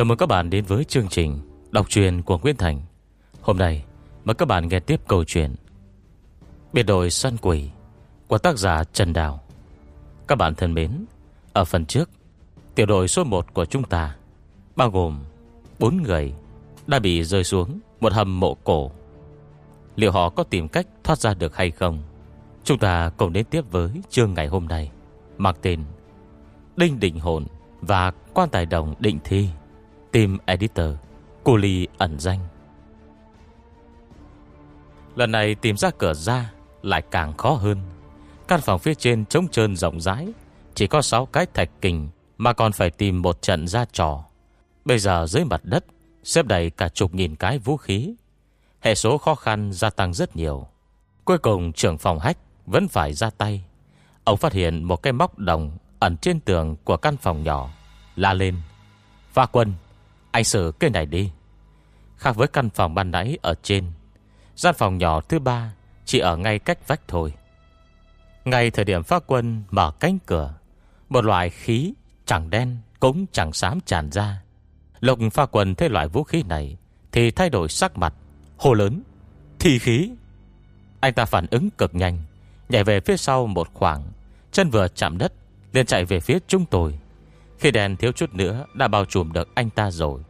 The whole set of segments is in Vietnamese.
Chào mừng các bạn đến với chương trình Đọc truyền của Nguyễn Thành. Hôm nay, mời các bạn nghe tiếp câu chuyện Biệt đội săn quỷ Của tác giả Trần Đào. Các bạn thân mến, Ở phần trước, Tiểu đội số 1 của chúng ta, Bao gồm 4 người, Đã bị rơi xuống một hầm mộ cổ. Liệu họ có tìm cách thoát ra được hay không? Chúng ta cùng đến tiếp với chương ngày hôm nay, Mang tên Đinh Định Hồn Và Quan Tài Đồng Định Thi. Team Editor, Cô Ly ẩn danh. Lần này tìm ra cửa ra Lại càng khó hơn. Căn phòng phía trên trống trơn rộng rãi, Chỉ có 6 cái thạch kình Mà còn phải tìm một trận ra trò. Bây giờ dưới mặt đất, Xếp đầy cả chục nghìn cái vũ khí. Hệ số khó khăn gia tăng rất nhiều. Cuối cùng trưởng phòng hách Vẫn phải ra tay. Ông phát hiện một cái móc đồng Ẩn trên tường của căn phòng nhỏ, La lên Pha quân anh xử cái này đi. Khác với căn phòng ban nãy ở trên, Gian phòng nhỏ thứ ba Chỉ ở ngay cách vách thôi. Ngay thời điểm phát quân mở cánh cửa, Một loại khí chẳng đen Cũng chẳng xám tràn ra. Lục pha quân thấy loại vũ khí này Thì thay đổi sắc mặt Hồ lớn, Thi khí! Anh ta phản ứng cực nhanh, Nhảy về phía sau một khoảng, Chân vừa chạm đất liền chạy về phía chúng tôi. Khi đèn thiếu chút nữa Đã bao trùm được anh ta rồi.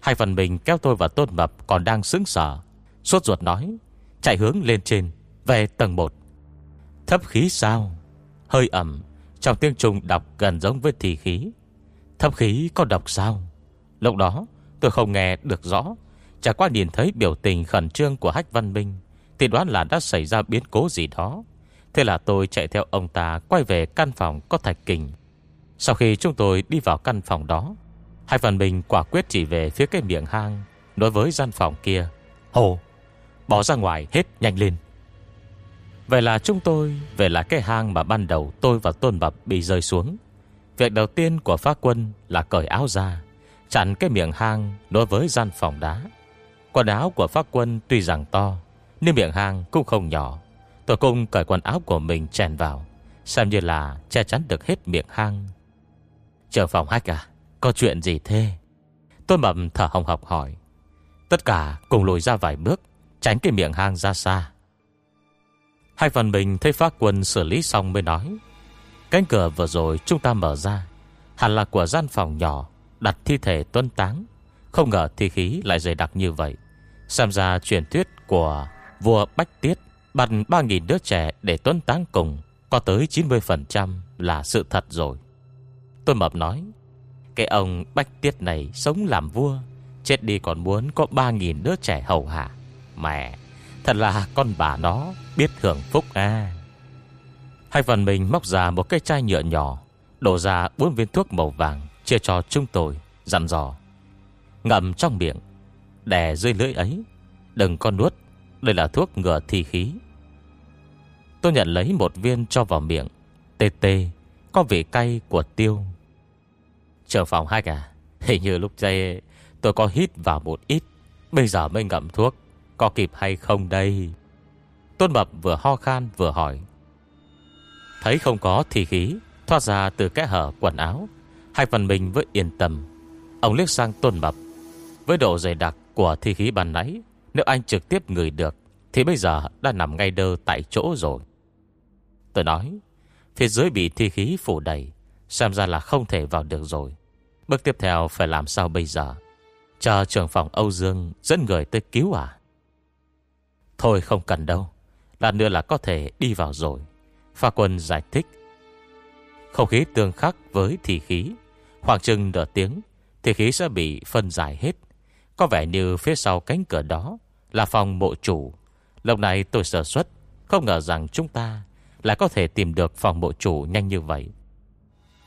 Hai phần mình kéo tôi và Tôn Mập Còn đang sững sở Suốt ruột nói, Chạy hướng lên trên, Về tầng 1 Thấp khí sao? Hơi ẩm, Trong tiếng trùng đọc gần giống với thì khí. Thấp khí có đọc sao? Lúc đó, tôi không nghe được rõ. Chả qua nhìn thấy biểu tình khẩn trương của Hách Văn Minh, Thì đoán là đã xảy ra biến cố gì đó. Thế là tôi chạy theo ông ta Quay về căn phòng có thạch kình. Sau khi chúng tôi đi vào căn phòng đó, Hai phần mình quả quyết chỉ về phía cái miệng hang Đối với gian phòng kia, Hồ, Bỏ ra ngoài hết nhanh lên. Vậy là chúng tôi Về là cái hang mà ban đầu tôi và Tôn Bập bị rơi xuống. Việc đầu tiên của phá quân là cởi áo ra, Chặn cái miệng hang đối với gian phòng đá. Quần áo của phá quân tuy rằng to, Nhưng miệng hang cũng không nhỏ. Tôi cùng cởi quần áo của mình chèn vào, Xem như là che chắn được hết miệng hang. Chờ phòng hách à? Có chuyện gì thế? Tôi mập thở hồng học hỏi. Tất cả cùng lùi ra vài bước, Tránh cái miệng hang ra xa. Hai phần mình thấy phát quân xử lý xong mới nói, Cánh cửa vừa rồi chúng ta mở ra, Hẳn là của gian phòng nhỏ, Đặt thi thể tuân táng. Không ngờ thi khí lại dày đặc như vậy. Xem ra truyền thuyết của vua Bách Tiết Bắt 3.000 đứa trẻ để tuân táng cùng, Có tới 90% là sự thật rồi. Tôi mập nói, Cái ông Bách Tiết này sống làm vua, Chết đi còn muốn có 3.000 đứa trẻ hầu hạ. Mẹ, Thật là con bà nó, biết hưởng phúc à Hai phần mình móc ra một cái chai nhựa nhỏ, Đổ ra bốn viên thuốc màu vàng, Chia cho chúng tôi, Dặn dò. Ngậm trong miệng, Đè dưới lưỡi ấy, Đừng con nuốt, Đây là thuốc ngừa thi khí. Tôi nhận lấy một viên cho vào miệng, Tê tê, Có vị cay của tiêu. Chờ phòng hai cả Hình như lúc dây tôi có hít vào một ít. Bây giờ mới ngậm thuốc, Có kịp hay không đây? Tôn Mập vừa ho khan vừa hỏi. Thấy không có thi khí, Thoát ra từ kẽ hở quần áo. Hai phần mình với yên tâm. Ông liếc sang Tôn Mập. Với độ dày đặc của thi khí bàn nãy, Nếu anh trực tiếp ngửi được, Thì bây giờ đã nằm ngay đơ tại chỗ rồi. Tôi nói, Phía dưới bị thi khí phủ đầy, Xem ra là không thể vào được rồi. Bước tiếp theo phải làm sao bây giờ? Chờ trưởng phòng Âu Dương Dẫn người tới cứu à? Thôi không cần đâu, Lát nữa là có thể đi vào rồi. Pha quân giải thích. Không khí tương khắc với thị khí. Khoảng chừng nửa tiếng Thị khí sẽ bị phân giải hết. Có vẻ như phía sau cánh cửa đó Là phòng mộ chủ. Lúc này tôi sở xuất Không ngờ rằng chúng ta Lại có thể tìm được phòng mộ chủ nhanh như vậy.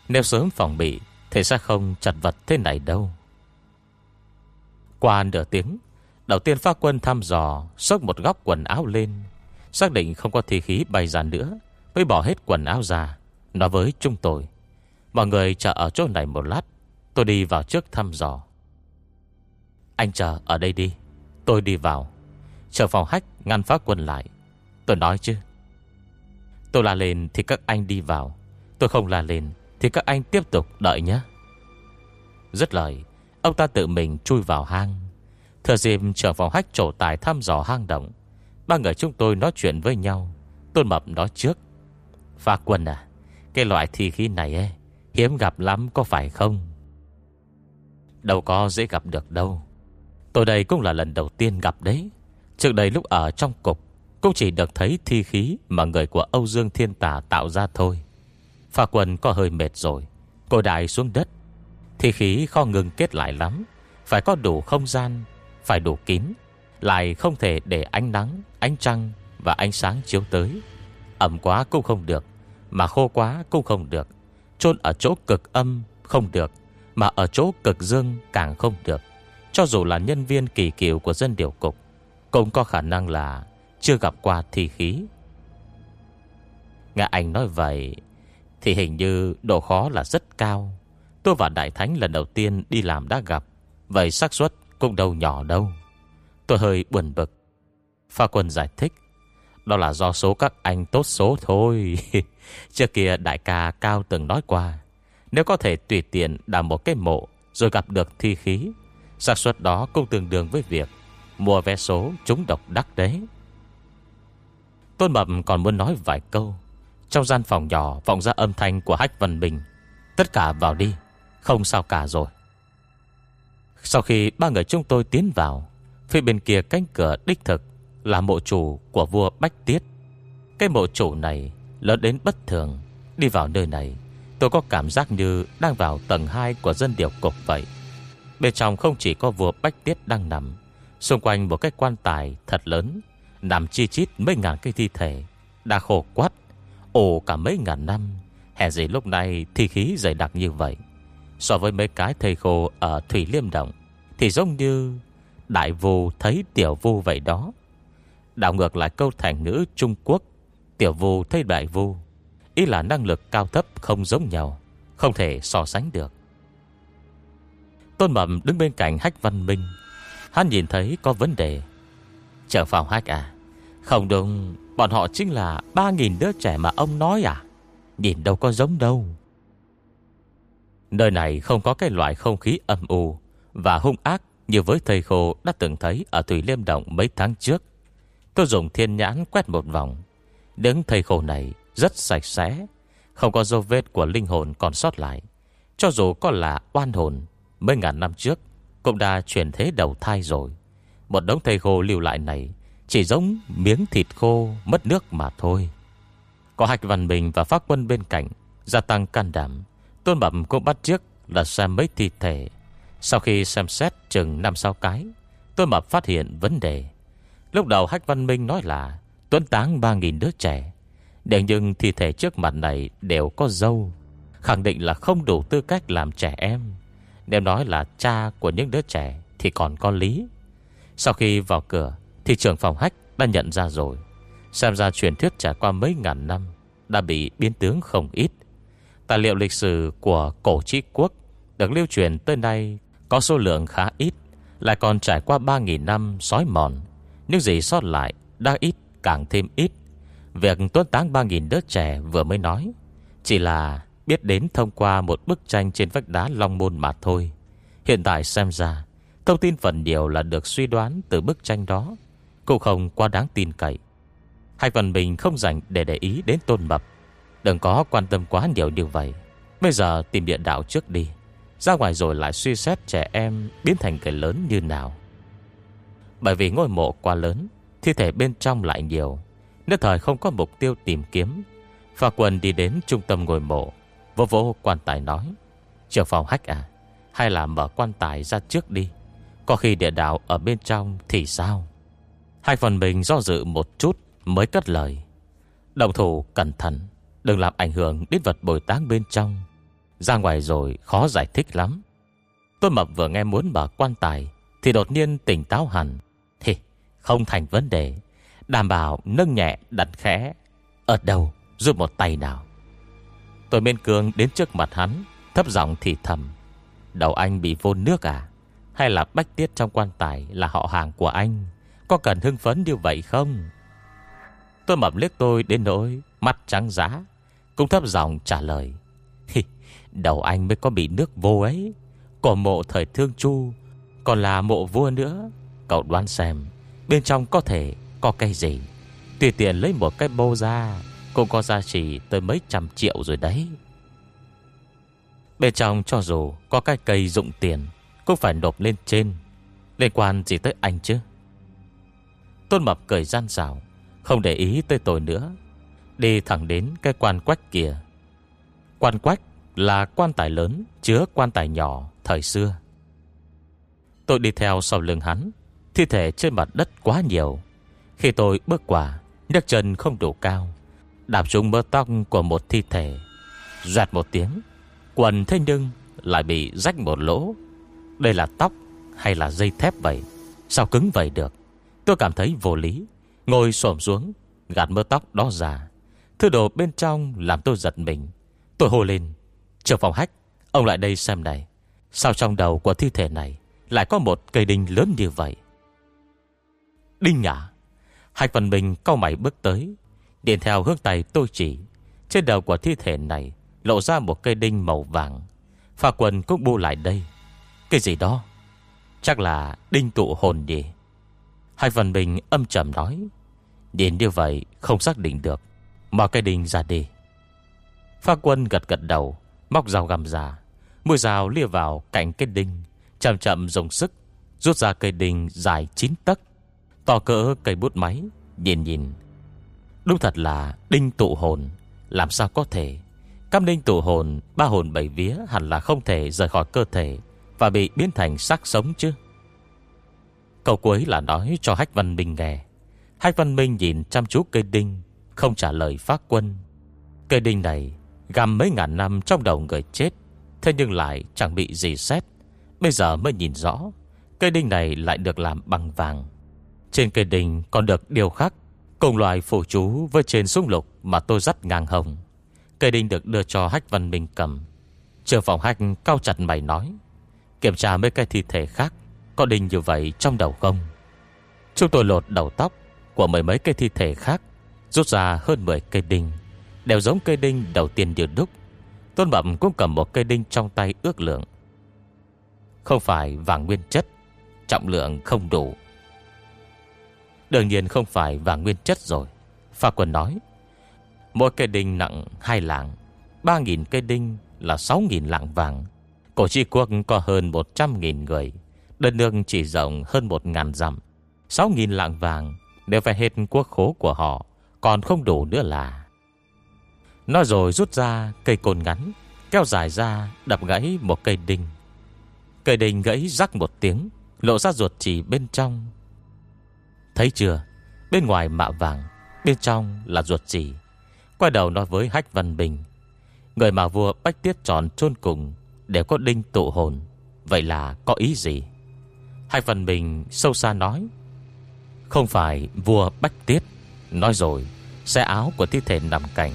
Nếu sớm phòng bị thì sẽ không chặt vật thế này đâu. Qua nửa tiếng, Đầu tiên phát quân thăm dò, Xốc một góc quần áo lên. Xác định không có thi khí bay ra nữa, Mới bỏ hết quần áo ra. Nói với chúng tôi, Mọi người chờ ở chỗ này một lát, Tôi đi vào trước thăm dò. Anh chờ ở đây đi, Tôi đi vào. Chờ phòng hách ngăn phát quân lại, Tôi nói chứ. Tôi la lên thì các anh đi vào, Tôi không la lên thì các anh tiếp tục đợi nhé. Rất lời Ông ta tự mình chui vào hang. Thừa dịp trưởng phòng hách trổ tài thăm dò hang động. Ba người chúng tôi nói chuyện với nhau. Tôn Mập nói trước. Pha quân à Cái loại thi khí này ấy, Hiếm gặp lắm có phải không? Đâu có dễ gặp được đâu. Tôi đây cũng là lần đầu tiên gặp đấy. Trước đây lúc ở trong cục Cũng chỉ được thấy thi khí Mà người của Âu Dương Thiên Tả tạo ra thôi. Pha quần có hơi mệt rồi. Cô đại xuống đất. Thi khí kho ngừng kết lại lắm. Phải có đủ không gian Phải đủ kín. Lại không thể để ánh nắng, ánh trăng Và ánh sáng chiếu tới. Ẩm quá cũng không được Mà khô quá cũng không được. Chôn ở chỗ cực âm không được Mà ở chỗ cực dương càng không được. Cho dù là nhân viên kỳ kiều của dân điều cục Cũng có khả năng là Chưa gặp qua thi khí. Nghe anh nói vậy thì hình như độ khó là rất cao. Tôi và Đại Thánh lần đầu tiên đi làm đã gặp. Vậy xác suất cũng đâu nhỏ đâu. Tôi hơi buồn bực. Pha quân giải thích, Đó là do số các anh tốt số thôi. Trước kia đại ca Cao từng nói qua, Nếu có thể tùy tiện đào một cái mộ Rồi gặp được thi khí, xác suất đó cũng tương đương với việc Mua vé số trúng độc đắc đấy. Tôn Mập còn muốn nói vài câu trong gian phòng nhỏ Vọng ra âm thanh của Hách Vân Bình. Tất cả vào đi, Không sao cả rồi. Sau khi ba người chúng tôi tiến vào, Phía bên kia cánh cửa đích thực Là mộ chủ của vua Bách Tiết. Cái mộ chủ này Lớn đến bất thường. Đi vào nơi này, Tôi có cảm giác như đang vào tầng 2 của dân điều cục vậy. Bên trong không chỉ có vua Bách Tiết đang nằm, Xung quanh một cái quan tài thật lớn, Nằm chi chít mấy ngàn cái thi thể Đã khổ quát. Ồ, cả mấy ngàn năm Hèn gì lúc này thi khí dày đặc như vậy. So với mấy cái thầy khô Ở Thủy Liêm Động, Thì giống như Đại vô thấy tiểu vô vậy đó. Đảo ngược lại câu thành ngữ Trung Quốc, Tiểu vô thấy đại vô. Ý là năng lực cao thấp không giống nhau, Không thể so sánh được. Tôn Mậm đứng bên cạnh Hách Văn Minh. Hắn nhìn thấy có vấn đề. Trở phòng Hách à Không đúng. Bọn họ chính là 3.000 đứa trẻ mà ông nói à? Nhìn đâu có giống đâu. Nơi này không có cái loại không khí âm u Và hung ác Như với thầy khô đã từng thấy Ở Thủy Liêm Động mấy tháng trước. Tôi dùng thiên nhãn quét một vòng. Đứng thầy khổ này rất sạch sẽ, Không có dấu vết của linh hồn còn sót lại. Cho dù có là oan hồn, Mấy ngàn năm trước Cũng đã chuyển thế đầu thai rồi. Một đống thầy khô lưu lại này chỉ giống miếng thịt khô Mất nước mà thôi. Có Hạch Văn Bình và Pháp Quân bên cạnh, Gia tăng can đảm. Tôn Bẩm cũng bắt trước là xem mấy thi thể. Sau khi xem xét chừng 5-6 cái, Tôn Mập phát hiện vấn đề. Lúc đầu Hách Văn Minh nói là Tuấn táng 3.000 đứa trẻ, Để nhưng thi thể trước mặt này đều có dâu, Khẳng định là không đủ tư cách làm trẻ em. Nếu nói là cha của những đứa trẻ Thì còn có lý. Sau khi vào cửa thì trưởng phòng hách đã nhận ra rồi, Xem ra truyền thuyết trải qua mấy ngàn năm Đã bị biến tướng không ít. Tài liệu lịch sử của cổ trí quốc Được lưu truyền tới nay Có số lượng khá ít, Lại còn trải qua 3.000 năm sói mòn. Những gì sót lại đã ít, càng thêm ít. Việc tuấn táng 3.000 đứa trẻ vừa mới nói Chỉ là biết đến thông qua một bức tranh trên vách đá Long Môn mà thôi. Hiện tại xem ra, Thông tin phần nhiều là được suy đoán từ bức tranh đó. Cũng không quá đáng tin cậy. Hai phần mình không dành để để ý đến tôn mập. Đừng có quan tâm quá nhiều điều vậy. Bây giờ tìm địa đạo trước đi. Ra ngoài rồi lại suy xét trẻ em Biến thành cái lớn như nào. Bởi vì ngôi mộ quá lớn, Thi thể bên trong lại nhiều. Nếu thời không có mục tiêu tìm kiếm. Phà quần đi đến trung tâm ngôi mộ Vô vô quan tài nói Trường phòng hách à Hay là mở quan tài ra trước đi. Có khi địa đạo ở bên trong thì sao? Hai phần mình do dự một chút Mới cất lời. Đồng thủ cẩn thận, Đừng làm ảnh hưởng đến vật bồi táng bên trong. Ra ngoài rồi khó giải thích lắm. Tôi mập vừa nghe muốn mở quan tài, Thì đột nhiên tỉnh táo hẳn. Thì không thành vấn đề. Đảm bảo nâng nhẹ đặt khẽ. Ở đầu giúp một tay nào. Tôi bên cường đến trước mặt hắn, Thấp giọng thì thầm. Đầu anh bị vô nước à? Hay là bách tiết trong quan tài Là họ hàng của anh? Có cần hưng phấn như vậy không? Tôi mập liếc tôi đến nỗi Mắt trắng giá, Cũng thấp giọng trả lời. Đầu anh mới có bị nước vô ấy. Cổ mộ thời thương chu, Còn là mộ vua nữa. Cậu đoán xem, Bên trong có thể có cây gì? Tùy tiện lấy một cái bô ra, Cũng có giá trị tới mấy trăm triệu rồi đấy. Bên trong cho dù có cái cây dụng tiền, Cũng phải nộp lên trên. Liên quan gì tới anh chứ? Tôn Mập cười gian rào Không để ý tới tôi nữa. Đi thẳng đến cái quan quách kia. Quan quách là quan tài lớn, Chứa quan tài nhỏ thời xưa. Tôi đi theo sau lưng hắn, Thi thể trên mặt đất quá nhiều. Khi tôi bước qua, nhấc chân không đủ cao, Đạp trúng mớ tóc của một thi thể. Giọt một tiếng, Quần thế nhưng lại bị rách một lỗ. Đây là tóc hay là dây thép vậy? Sao cứng vậy được? Tôi cảm thấy vô lý. Ngồi xổm xuống, Gạt mớ tóc đó ra. Thứ đồ bên trong làm tôi giật mình. Tôi hô lên Trường phòng hách, Ông lại đây xem này. Sao trong đầu của thi thể này Lại có một cây đinh lớn như vậy? Đinh nhả Hạch phần mình cau mày bước tới. Điền theo hướng tay tôi chỉ. Trên đầu của thi thể này Lộ ra một cây đinh màu vàng. Phà quần cũng bu lại đây. Cái gì đó? Chắc là đinh tụ hồn gì Hạch phần mình âm trầm nói. Đến như vậy không xác định được Mở cây đinh ra đi. Pha quân gật gật đầu, Móc dao găm ra. Mũi dao lia vào cạnh cây đinh, Chậm chậm dùng sức, Rút ra cây đinh dài 9 tấc. To cỡ cây bút máy Nhìn nhìn. Đúng thật là đinh tụ hồn, Làm sao có thể? Cam đinh tụ hồn, Ba hồn bảy vía hẳn là không thể rời khỏi cơ thể Và bị biến thành xác sống chứ. Câu cuối là nói cho Hách Văn Minh nghe. Hách Văn Minh nhìn chăm chú cây đinh, Không trả lời phát quân. Cây đinh này Găm mấy ngàn năm trong đầu người chết, Thế nhưng lại chẳng bị gì xét. Bây giờ mới nhìn rõ, Cây đinh này lại được làm bằng vàng. Trên cây đinh còn được điều khắc Cùng loài phổ chú với trên súng lục Mà tôi dắt ngang hồng. Cây đinh được đưa cho Hách Văn Minh cầm. Trường phòng Hách cao chặt mày nói, Kiểm tra mấy cái thi thể khác có đinh như vậy trong đầu không? Chúng tôi lột đầu tóc Của mấy mấy cây thi thể khác, Rút ra hơn 10 cây đinh, Đều giống cây đinh đầu tiên như đúc. Tôn Bậm cũng cầm một cây đinh trong tay ước lượng. Không phải vàng nguyên chất, Trọng lượng không đủ. Đương nhiên không phải vàng nguyên chất rồi, Pha quân nói. Mỗi cây đinh nặng 2 lạng 3.000 cây đinh là 6.000 lạng vàng. Cổ chi quốc có hơn 100.000 người. Đất nước chỉ rộng hơn 1.000 dặm. 6.000 lạng vàng Đều phải hết quốc khố của họ, Còn không đủ nữa là. Nói rồi rút ra cây côn ngắn, Kéo dài ra đập gãy một cây đinh. Cây đinh gãy rắc một tiếng, Lộ ra ruột chỉ bên trong. Thấy chưa? Bên ngoài mạ vàng, Bên trong là ruột chỉ. Quay đầu nói với Hách Văn Bình, Người mà vua Bách Tiết tròn chôn cùng Đều có đinh tụ hồn, Vậy là có ý gì? Hai phần Bình sâu xa nói, Không phải vua Bách Tiết Nói rồi, Xe áo của thi thể nằm cạnh,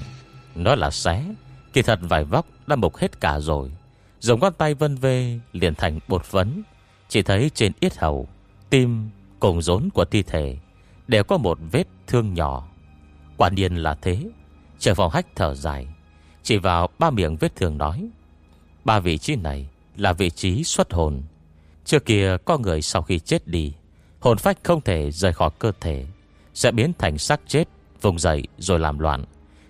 nó là xé, Kỳ thật vải vóc đã mục hết cả rồi. Dùng con tay vân vê liền thành bột phấn, Chỉ thấy trên yết hầu, Tim cùng rốn của thi thể Đều có một vết thương nhỏ. Quả nhiên là thế. Trời vào hách thở dài, Chỉ vào ba miệng vết thương nói, Ba vị trí này là vị trí xuất hồn Trước kia có người sau khi chết đi, Hồn phách không thể rời khỏi cơ thể, Sẽ biến thành xác chết, Vùng dậy rồi làm loạn.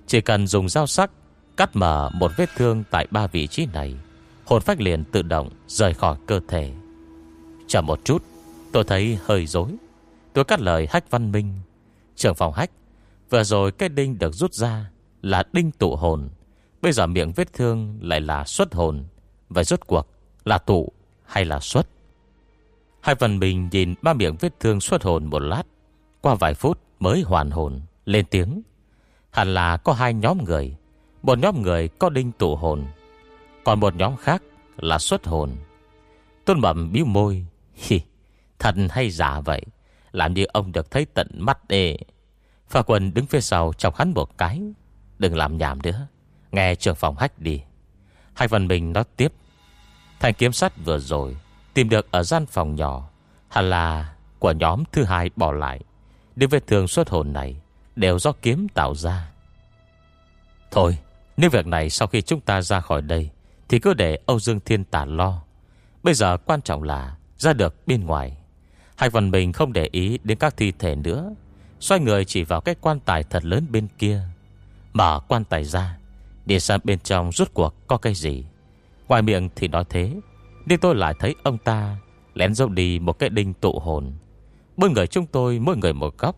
Chỉ cần dùng dao sắc, Cắt mở một vết thương tại ba vị trí này, Hồn phách liền tự động Rời khỏi cơ thể. Chờ một chút, Tôi thấy hơi dối Tôi cắt lời hách văn minh. Trường phòng hách, Vừa rồi cái đinh được rút ra Là đinh tụ hồn. Bây giờ miệng vết thương lại là xuất hồn. Vậy rốt cuộc là tụ hay là xuất? Hai phần mình nhìn ba miệng vết thương xuất hồn một lát. Qua vài phút mới hoàn hồn Lên tiếng. Hẳn là có hai nhóm người. Một nhóm người có đinh tụ hồn Còn một nhóm khác là xuất hồn. Tôn bẩm biếu môi. Hi, Thật hay giả vậy? Làm như ông được thấy tận mắt đê. Pha quần đứng phía sau chọc hắn một cái. Đừng làm nhảm nữa. Nghe trường phòng hách đi. Hai phần mình nói tiếp. Thành kiếm sắt vừa rồi Tìm được ở gian phòng nhỏ. Hẳn là của nhóm thứ hai bỏ lại. Những vết thương xuất hồn này Đều do kiếm tạo ra. Thôi Nếu việc này sau khi chúng ta ra khỏi đây Thì cứ để Âu Dương Thiên Tả lo. Bây giờ quan trọng là Ra được bên ngoài. Hạch Văn Bình không để ý đến các thi thể nữa. Xoay người chỉ vào cái quan tài thật lớn bên kia. Mở quan tài ra Đi sang bên trong rút cuộc có cái gì. Ngoài miệng thì nói thế. Nhưng tôi lại thấy ông ta Lén dâu đi một cái đinh tụ hồn. Mỗi người chúng tôi mỗi người một góc.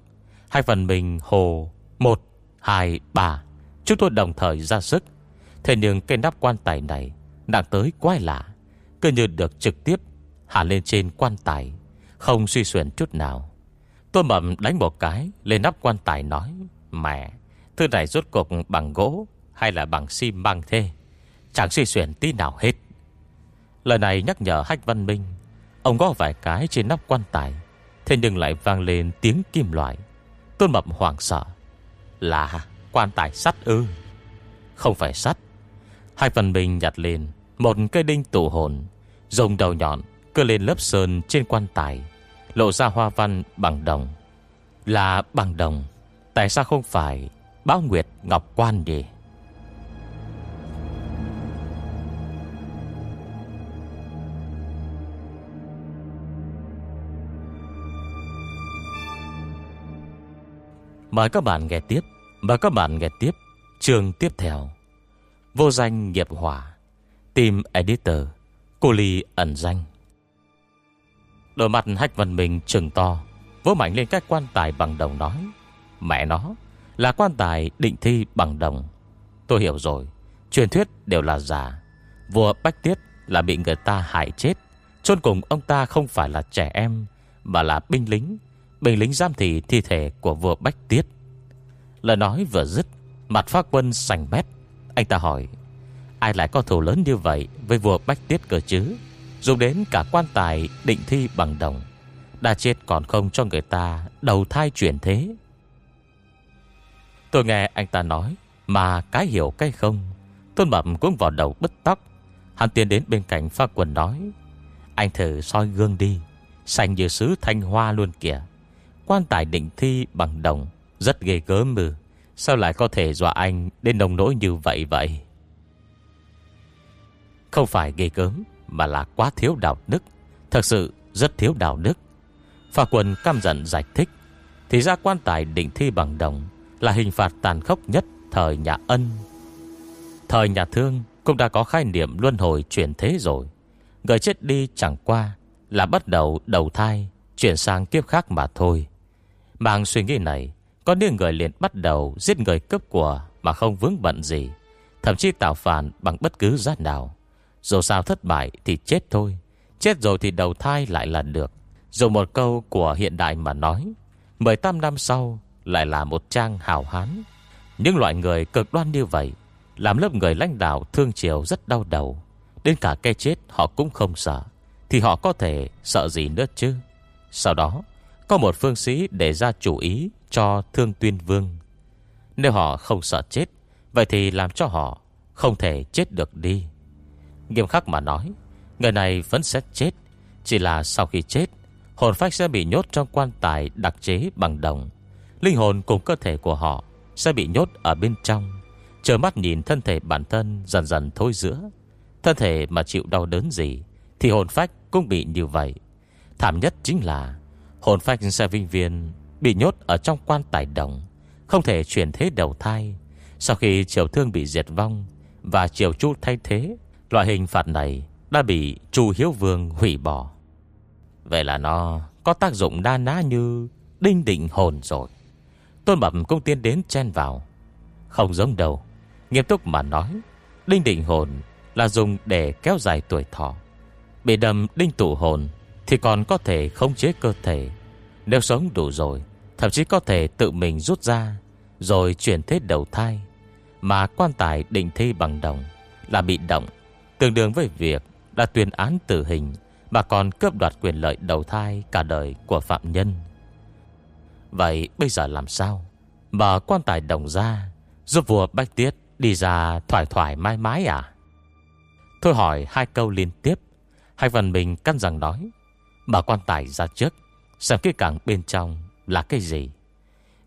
Hai phần mình hồ Một, hai, ba. Chúng tôi đồng thời ra sức. Thế nhưng cái nắp quan tài này Nặng tới quái lạ. Cứ như được trực tiếp hạ lên trên quan tài Không suy xuyển chút nào. Tôi mầm đánh một cái Lên nắp quan tài nói Mẹ Thứ này rốt cục bằng gỗ Hay là bằng xi măng thế? Chẳng suy xuyển tí nào hết. Lời này nhắc nhở Hách Văn Minh, Ông gõ vài cái trên nắp quan tài, Thế nhưng lại vang lên tiếng kim loại. Tôn Mập hoảng sợ. Là quan tài sắt ư? Không phải sắt. Hai phần Minh nhặt lên Một cây đinh tụ hồn, Dùng đầu nhọn cơ lên lớp sơn trên quan tài, Lộ ra hoa văn bằng đồng. Là bằng đồng, Tại sao không phải Báo Nguyệt Ngọc Quan nhỉ? Mời các bạn nghe tiếp. Mời các bạn nghe tiếp Chương tiếp theo. Vô danh nghiệp hỏa. Team Editor, Cô Ly ẩn danh. Đôi mặt hách văn mình trừng to, Vỗ mạnh lên các quan tài bằng đồng nói, Mẹ nó, Là quan tài định thi bằng đồng. Tôi hiểu rồi, Truyền thuyết đều là giả. Vua Bách Tiết là bị người ta hại chết, Chôn cùng ông ta không phải là trẻ em, Mà là binh lính. Bình lính giam thị thi thể của vua Bách Tiết. Lời nói vừa dứt, Mặt phát quân sành mét. Anh ta hỏi, Ai lại có thù lớn như vậy Với vua Bách Tiết cơ chứ? Dùng đến cả quan tài định thi bằng đồng, Đã chết còn không cho người ta Đầu thai chuyển thế? Tôi nghe anh ta nói, Mà cái hiểu cái không? Tôn Mập cũng vào đầu bứt tóc. Hắn tiến đến bên cạnh pha quần nói, Anh thử soi gương đi Xanh như sứ thanh hoa luôn kìa. Quan tài định thi bằng đồng, Rất ghê gớm mừ. Sao lại có thể dọa anh Đến nồng nỗi như vậy vậy? Không phải ghê gớm, Mà là quá thiếu đạo đức. Thật sự rất thiếu đạo đức. Phà quần căm giận giải thích, Thì ra quan tài định thi bằng đồng Là hình phạt tàn khốc nhất Thời nhà ân. Thời nhà thương cũng đã có khái niệm luân hồi chuyển thế rồi. Người chết đi chẳng qua Là bắt đầu đầu thai, Chuyển sang kiếp khác mà thôi. Mang suy nghĩ này, Có những người liền bắt đầu giết người cướp của Mà không vướng bận gì, Thậm chí tạo phản bằng bất cứ giá nào. Dù sao thất bại thì chết thôi, Chết rồi thì đầu thai lại là được. Dùng một câu của hiện đại mà nói 18 năm sau Lại là một trang hào hán. Những loại người cực đoan như vậy, Làm lớp người lãnh đạo thương chiều rất đau đầu. Đến cả cái chết họ cũng không sợ, Thì họ có thể sợ gì nữa chứ? Sau đó có một phương sĩ để ra chủ ý Cho thương tuyên vương. Nếu họ không sợ chết, Vậy thì làm cho họ Không thể chết được đi. Nghiêm khắc mà nói, Người này vẫn sẽ chết. Chỉ là sau khi chết, Hồn phách sẽ bị nhốt trong quan tài đặc chế bằng đồng. Linh hồn cùng cơ thể của họ Sẽ bị nhốt ở bên trong. Chờ mắt nhìn thân thể bản thân Dần dần thối giữa. Thân thể mà chịu đau đớn gì, Thì hồn phách cũng bị như vậy. Thảm nhất chính là Hồn phách sẽ vinh viên Bị nhốt ở trong quan tài đồng, Không thể chuyển thế đầu thai. Sau khi triều thương bị diệt vong Và triều chu thay thế, Loại hình phạt này đã bị Chu Hiếu Vương hủy bỏ. Vậy là nó có tác dụng đa ná như Đinh định hồn rồi. Tôn bẩm cũng tiến đến chen vào, Không giống đâu Nghiêm túc mà nói, Đinh định hồn là dùng để kéo dài tuổi thọ, Bị đầm đinh tụ hồn thì còn có thể khống chế cơ thể. Nếu sống đủ rồi, Thậm chí có thể tự mình rút ra, Rồi chuyển thế đầu thai. Mà quan tài định thi bằng đồng Là bị động, Tương đương với việc đã tuyên án tử hình Mà còn cướp đoạt quyền lợi đầu thai Cả đời của phạm nhân. Vậy bây giờ làm sao? Mở quan tài đồng ra, Giúp vua Bách Tiết đi ra thoải thoải mái mái à? Thôi hỏi hai câu liên tiếp, Hai phần mình căn rằng nói. Mở quan tài ra trước, Xem cái càng bên trong là cái gì.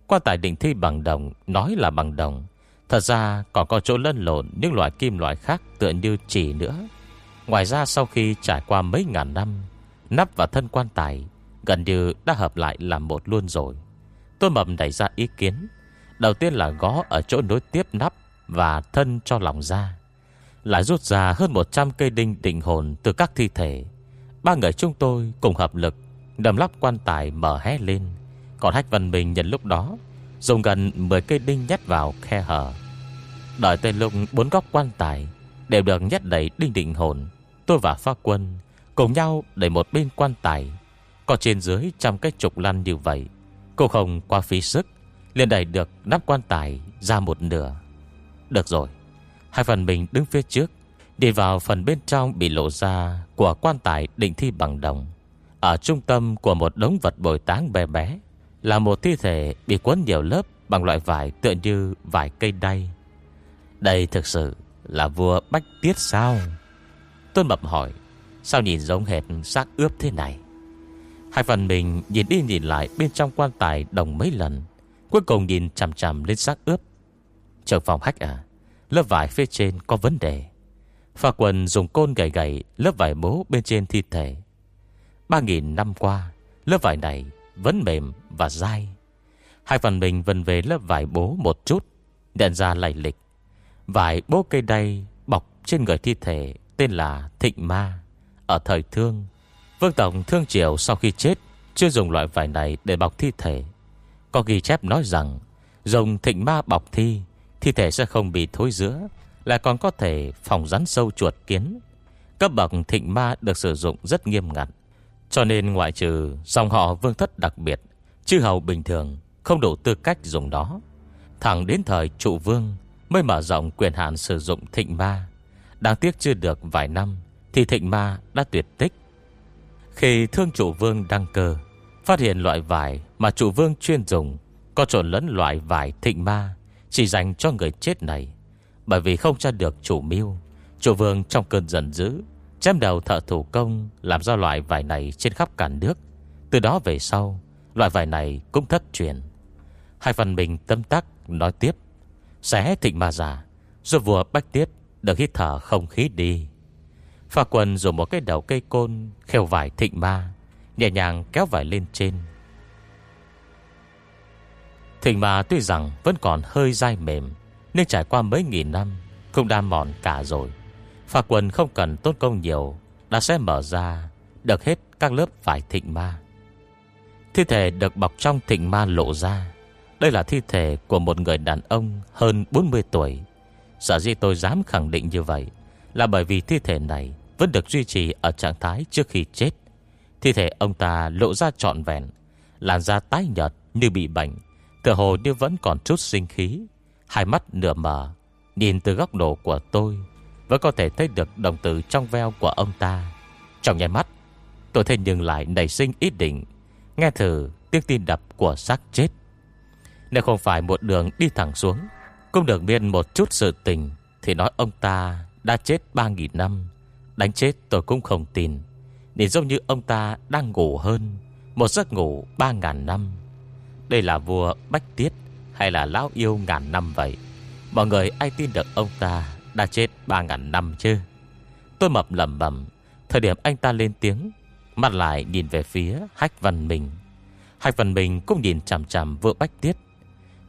Quan tài định thi bằng đồng, Nói là bằng đồng. Thật ra còn có chỗ lân lộn Những loại kim loại khác tựa như chỉ nữa. Ngoài ra sau khi trải qua mấy ngàn năm, Nắp và thân quan tài Gần như đã hợp lại làm một luôn rồi. Tôi mầm đẩy ra ý kiến, Đầu tiên là gõ ở chỗ nối tiếp nắp Và thân cho lòng ra. Lại rút ra hơn 100 cây đinh định hồn Từ các thi thể. Ba người chúng tôi cùng hợp lực, Đầm lắp quan tài mở hé lên. Còn Hách Văn Bình nhận lúc đó, Dùng gần 10 cây đinh nhét vào khe hở. Đợi tên lúc bốn góc quan tài Đều được nhét đầy đinh định hồn, Tôi và pha quân Cùng nhau đẩy một bên quan tài. Có trên dưới trăm cái trục lăn như vậy Cô không qua phí sức, liền đẩy được nắp quan tài ra một nửa. Được rồi Hai phần mình đứng phía trước Đi vào phần bên trong bị lộ ra Của quan tài định thi bằng đồng. Ở trung tâm của một đống vật bồi táng bé bé, Là một thi thể bị quấn nhiều lớp Bằng loại vải tựa như vải cây đay. Đây thực sự là vua Bách Tiết sao? Tôn Mập hỏi, Sao nhìn giống hệt xác ướp thế này? Hai phần mình nhìn đi nhìn lại Bên trong quan tài đồng mấy lần, Cuối cùng nhìn chằm chằm lên xác ướp. Trường phòng hách à Lớp vải phía trên có vấn đề. Pha quần dùng côn gầy gầy Lớp vải bố bên trên thi thể. Ba nghìn năm qua, Lớp vải này vẫn mềm và dai. Hai phần mình vần về lớp vải bố một chút, Đèn ra lầy lịch. Vải bố cây đay bọc trên người thi thể Tên là Thịnh Ma, Ở thời thương. Vương Tổng Thương Triều sau khi chết Chưa dùng loại vải này để bọc thi thể. Có ghi chép nói rằng, Dùng thịnh ma bọc thi Thi thể sẽ không bị thối giữa lại còn có thể phòng rắn sâu chuột kiến. Cấp bậc thịnh ma được sử dụng rất nghiêm ngặt. Cho nên ngoại trừ Dòng họ vương thất đặc biệt, Chư hầu bình thường Không đủ tư cách dùng đó. Thẳng đến thời trụ vương Mới mở rộng quyền hạn sử dụng thịnh ma. Đáng tiếc chưa được vài năm Thì thịnh ma đã tuyệt tích. Khi thương trụ vương đăng cơ, Phát hiện loại vải mà trụ vương chuyên dùng Có trộn lẫn loại vải thịnh ma, Chỉ dành cho người chết này bởi vì không tra được chủ mưu. Chủ vương trong cơn giận dữ, Chém đầu thợ thủ công Làm ra loại vải này trên khắp cả nước. Từ đó về sau, Loại vải này cũng thất truyền. Hai phần mình tâm tắc nói tiếp, Xé thịnh ma giả Giúp vua Bách Tiết được hít thở không khí đi. Pha quần dùng một cái đầu cây côn Kheo vải thịnh ma, Nhẹ nhàng kéo vải lên trên. Thịnh ma tuy rằng vẫn còn hơi dai mềm nhưng trải qua mấy nghìn năm, Cũng đã mòn cả rồi. Pha quần không cần tốn công nhiều, Đã sẽ mở ra Được hết các lớp vải thịnh ma. Thi thể được bọc trong thịnh ma lộ ra. Đây là thi thể của một người đàn ông hơn 40 tuổi. Sở dĩ tôi dám khẳng định như vậy Là bởi vì thi thể này Vẫn được duy trì ở trạng thái trước khi chết. Thi thể ông ta lộ ra trọn vẹn, Làn da tái nhợt như bị bệnh, Tựa hồ như vẫn còn chút sinh khí. Hai mắt nửa mở Nhìn từ góc độ của tôi, Vẫn có thể thấy được đồng tử trong veo của ông ta. Trong nháy mắt, Tôi thấy nhưng lại nảy sinh ý định, Nghe thử tiếng tin đập của xác chết. Nếu không phải một đường đi thẳng xuống, cũng được biên một chút sự tình, Thì nói ông ta đã chết 3.000 năm. Đánh chết tôi cũng không tin, Nhìn giống như ông ta đang ngủ hơn, Một giấc ngủ 3.000 năm. Đây là vua Bách Tiết. Hay là lão yêu ngàn năm vậy? Mọi người ai tin được ông ta Đã chết 3.000 năm chứ? Tôi mập lầm bầm Thời điểm anh ta lên tiếng, Mặt lại nhìn về phía Hách Văn Minh. Hách Văn Minh cũng nhìn chằm chằm vua Bách Tiết.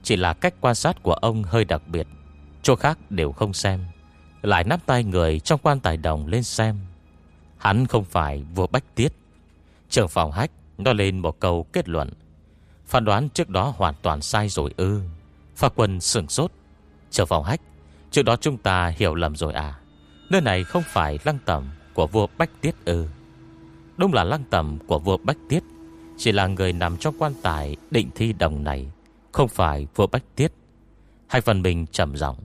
Chỉ là cách quan sát của ông hơi đặc biệt. Chỗ khác đều không xem. Lại nắp tay người trong quan tài đồng lên xem. Hắn không phải vua Bách Tiết. Trường phòng hách Nói lên một câu kết luận. Phán đoán trước đó hoàn toàn sai rồi ư. Phá quân sửng sốt. Trở vào hách, Trước đó chúng ta hiểu lầm rồi à. Nơi này không phải lăng tẩm của vua Bách Tiết ư. Đúng là lăng tẩm của vua Bách Tiết. Chỉ là người nằm trong quan tài định thi đồng này, không phải vua Bách Tiết. Hai phần mình trầm giọng,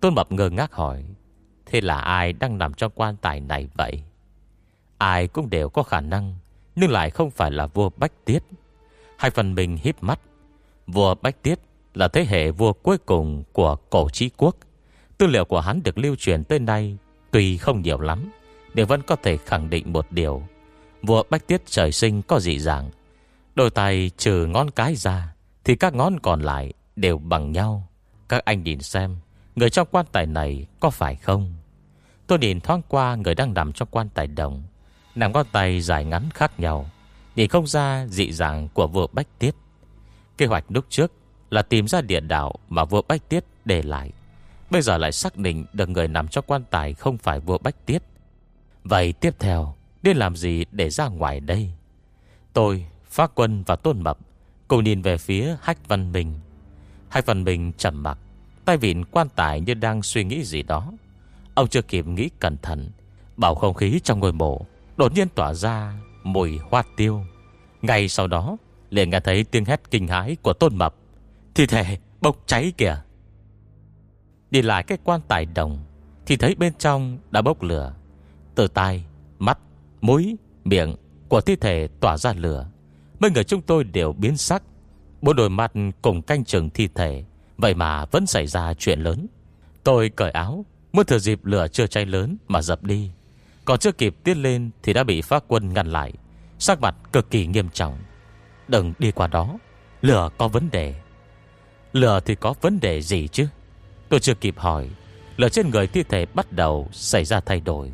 Tôn Mập ngơ ngác hỏi, Thế là ai đang nằm trong quan tài này vậy? Ai cũng đều có khả năng, Nhưng lại không phải là vua Bách Tiết. Hai phần mình híp mắt. Vua Bách Tiết là thế hệ vua cuối cùng của cổ trí quốc. Tư liệu của hắn được lưu truyền tới nay Tuy không nhiều lắm, Nhưng vẫn có thể khẳng định một điều. Vua Bách Tiết trời sinh có dị dạng. Đôi tay trừ ngón cái ra thì các ngón còn lại đều bằng nhau. Các anh nhìn xem, Người trong quan tài này có phải không? Tôi nhìn thoáng qua người đang nằm trong quan tài đồng. Nằm con tay dài ngắn khác nhau. Nhìn không ra dị dạng của vua Bách Tiết. Kế hoạch lúc trước Là tìm ra địa đạo mà vua Bách Tiết để lại. Bây giờ lại xác định Được người nằm trong quan tài không phải vua Bách Tiết. Vậy tiếp theo Nên làm gì để ra ngoài đây? Tôi, Phá Quân và Tôn Mập Cùng nhìn về phía Hách Văn bình. Hách Văn bình trầm mặc Tay vịn quan tài như đang suy nghĩ gì đó. Ông chưa kịp nghĩ cẩn thận Bảo không khí trong ngôi mộ Đột nhiên tỏa ra mùi hoa tiêu. Ngay sau đó liền nghe thấy tiếng hét kinh hãi của Tôn Mập. Thi thể bốc cháy kìa. Đi lại cái quan tài đồng Thì thấy bên trong đã bốc lửa. Từ tai, mắt, mũi, miệng Của thi thể tỏa ra lửa. Mấy người chúng tôi đều biến sắc. Bốn đôi mắt cùng canh chừng thi thể. Vậy mà vẫn xảy ra chuyện lớn. Tôi cởi áo Muốn thừa dịp lửa chưa cháy lớn mà dập đi. Còn chưa kịp tiến lên Thì đã bị phát quân ngăn lại. Sắc mặt cực kỳ nghiêm trọng. Đừng đi qua đó. Lửa có vấn đề. Lửa thì có vấn đề gì chứ? Tôi chưa kịp hỏi. Lửa trên người thi thể bắt đầu xảy ra thay đổi.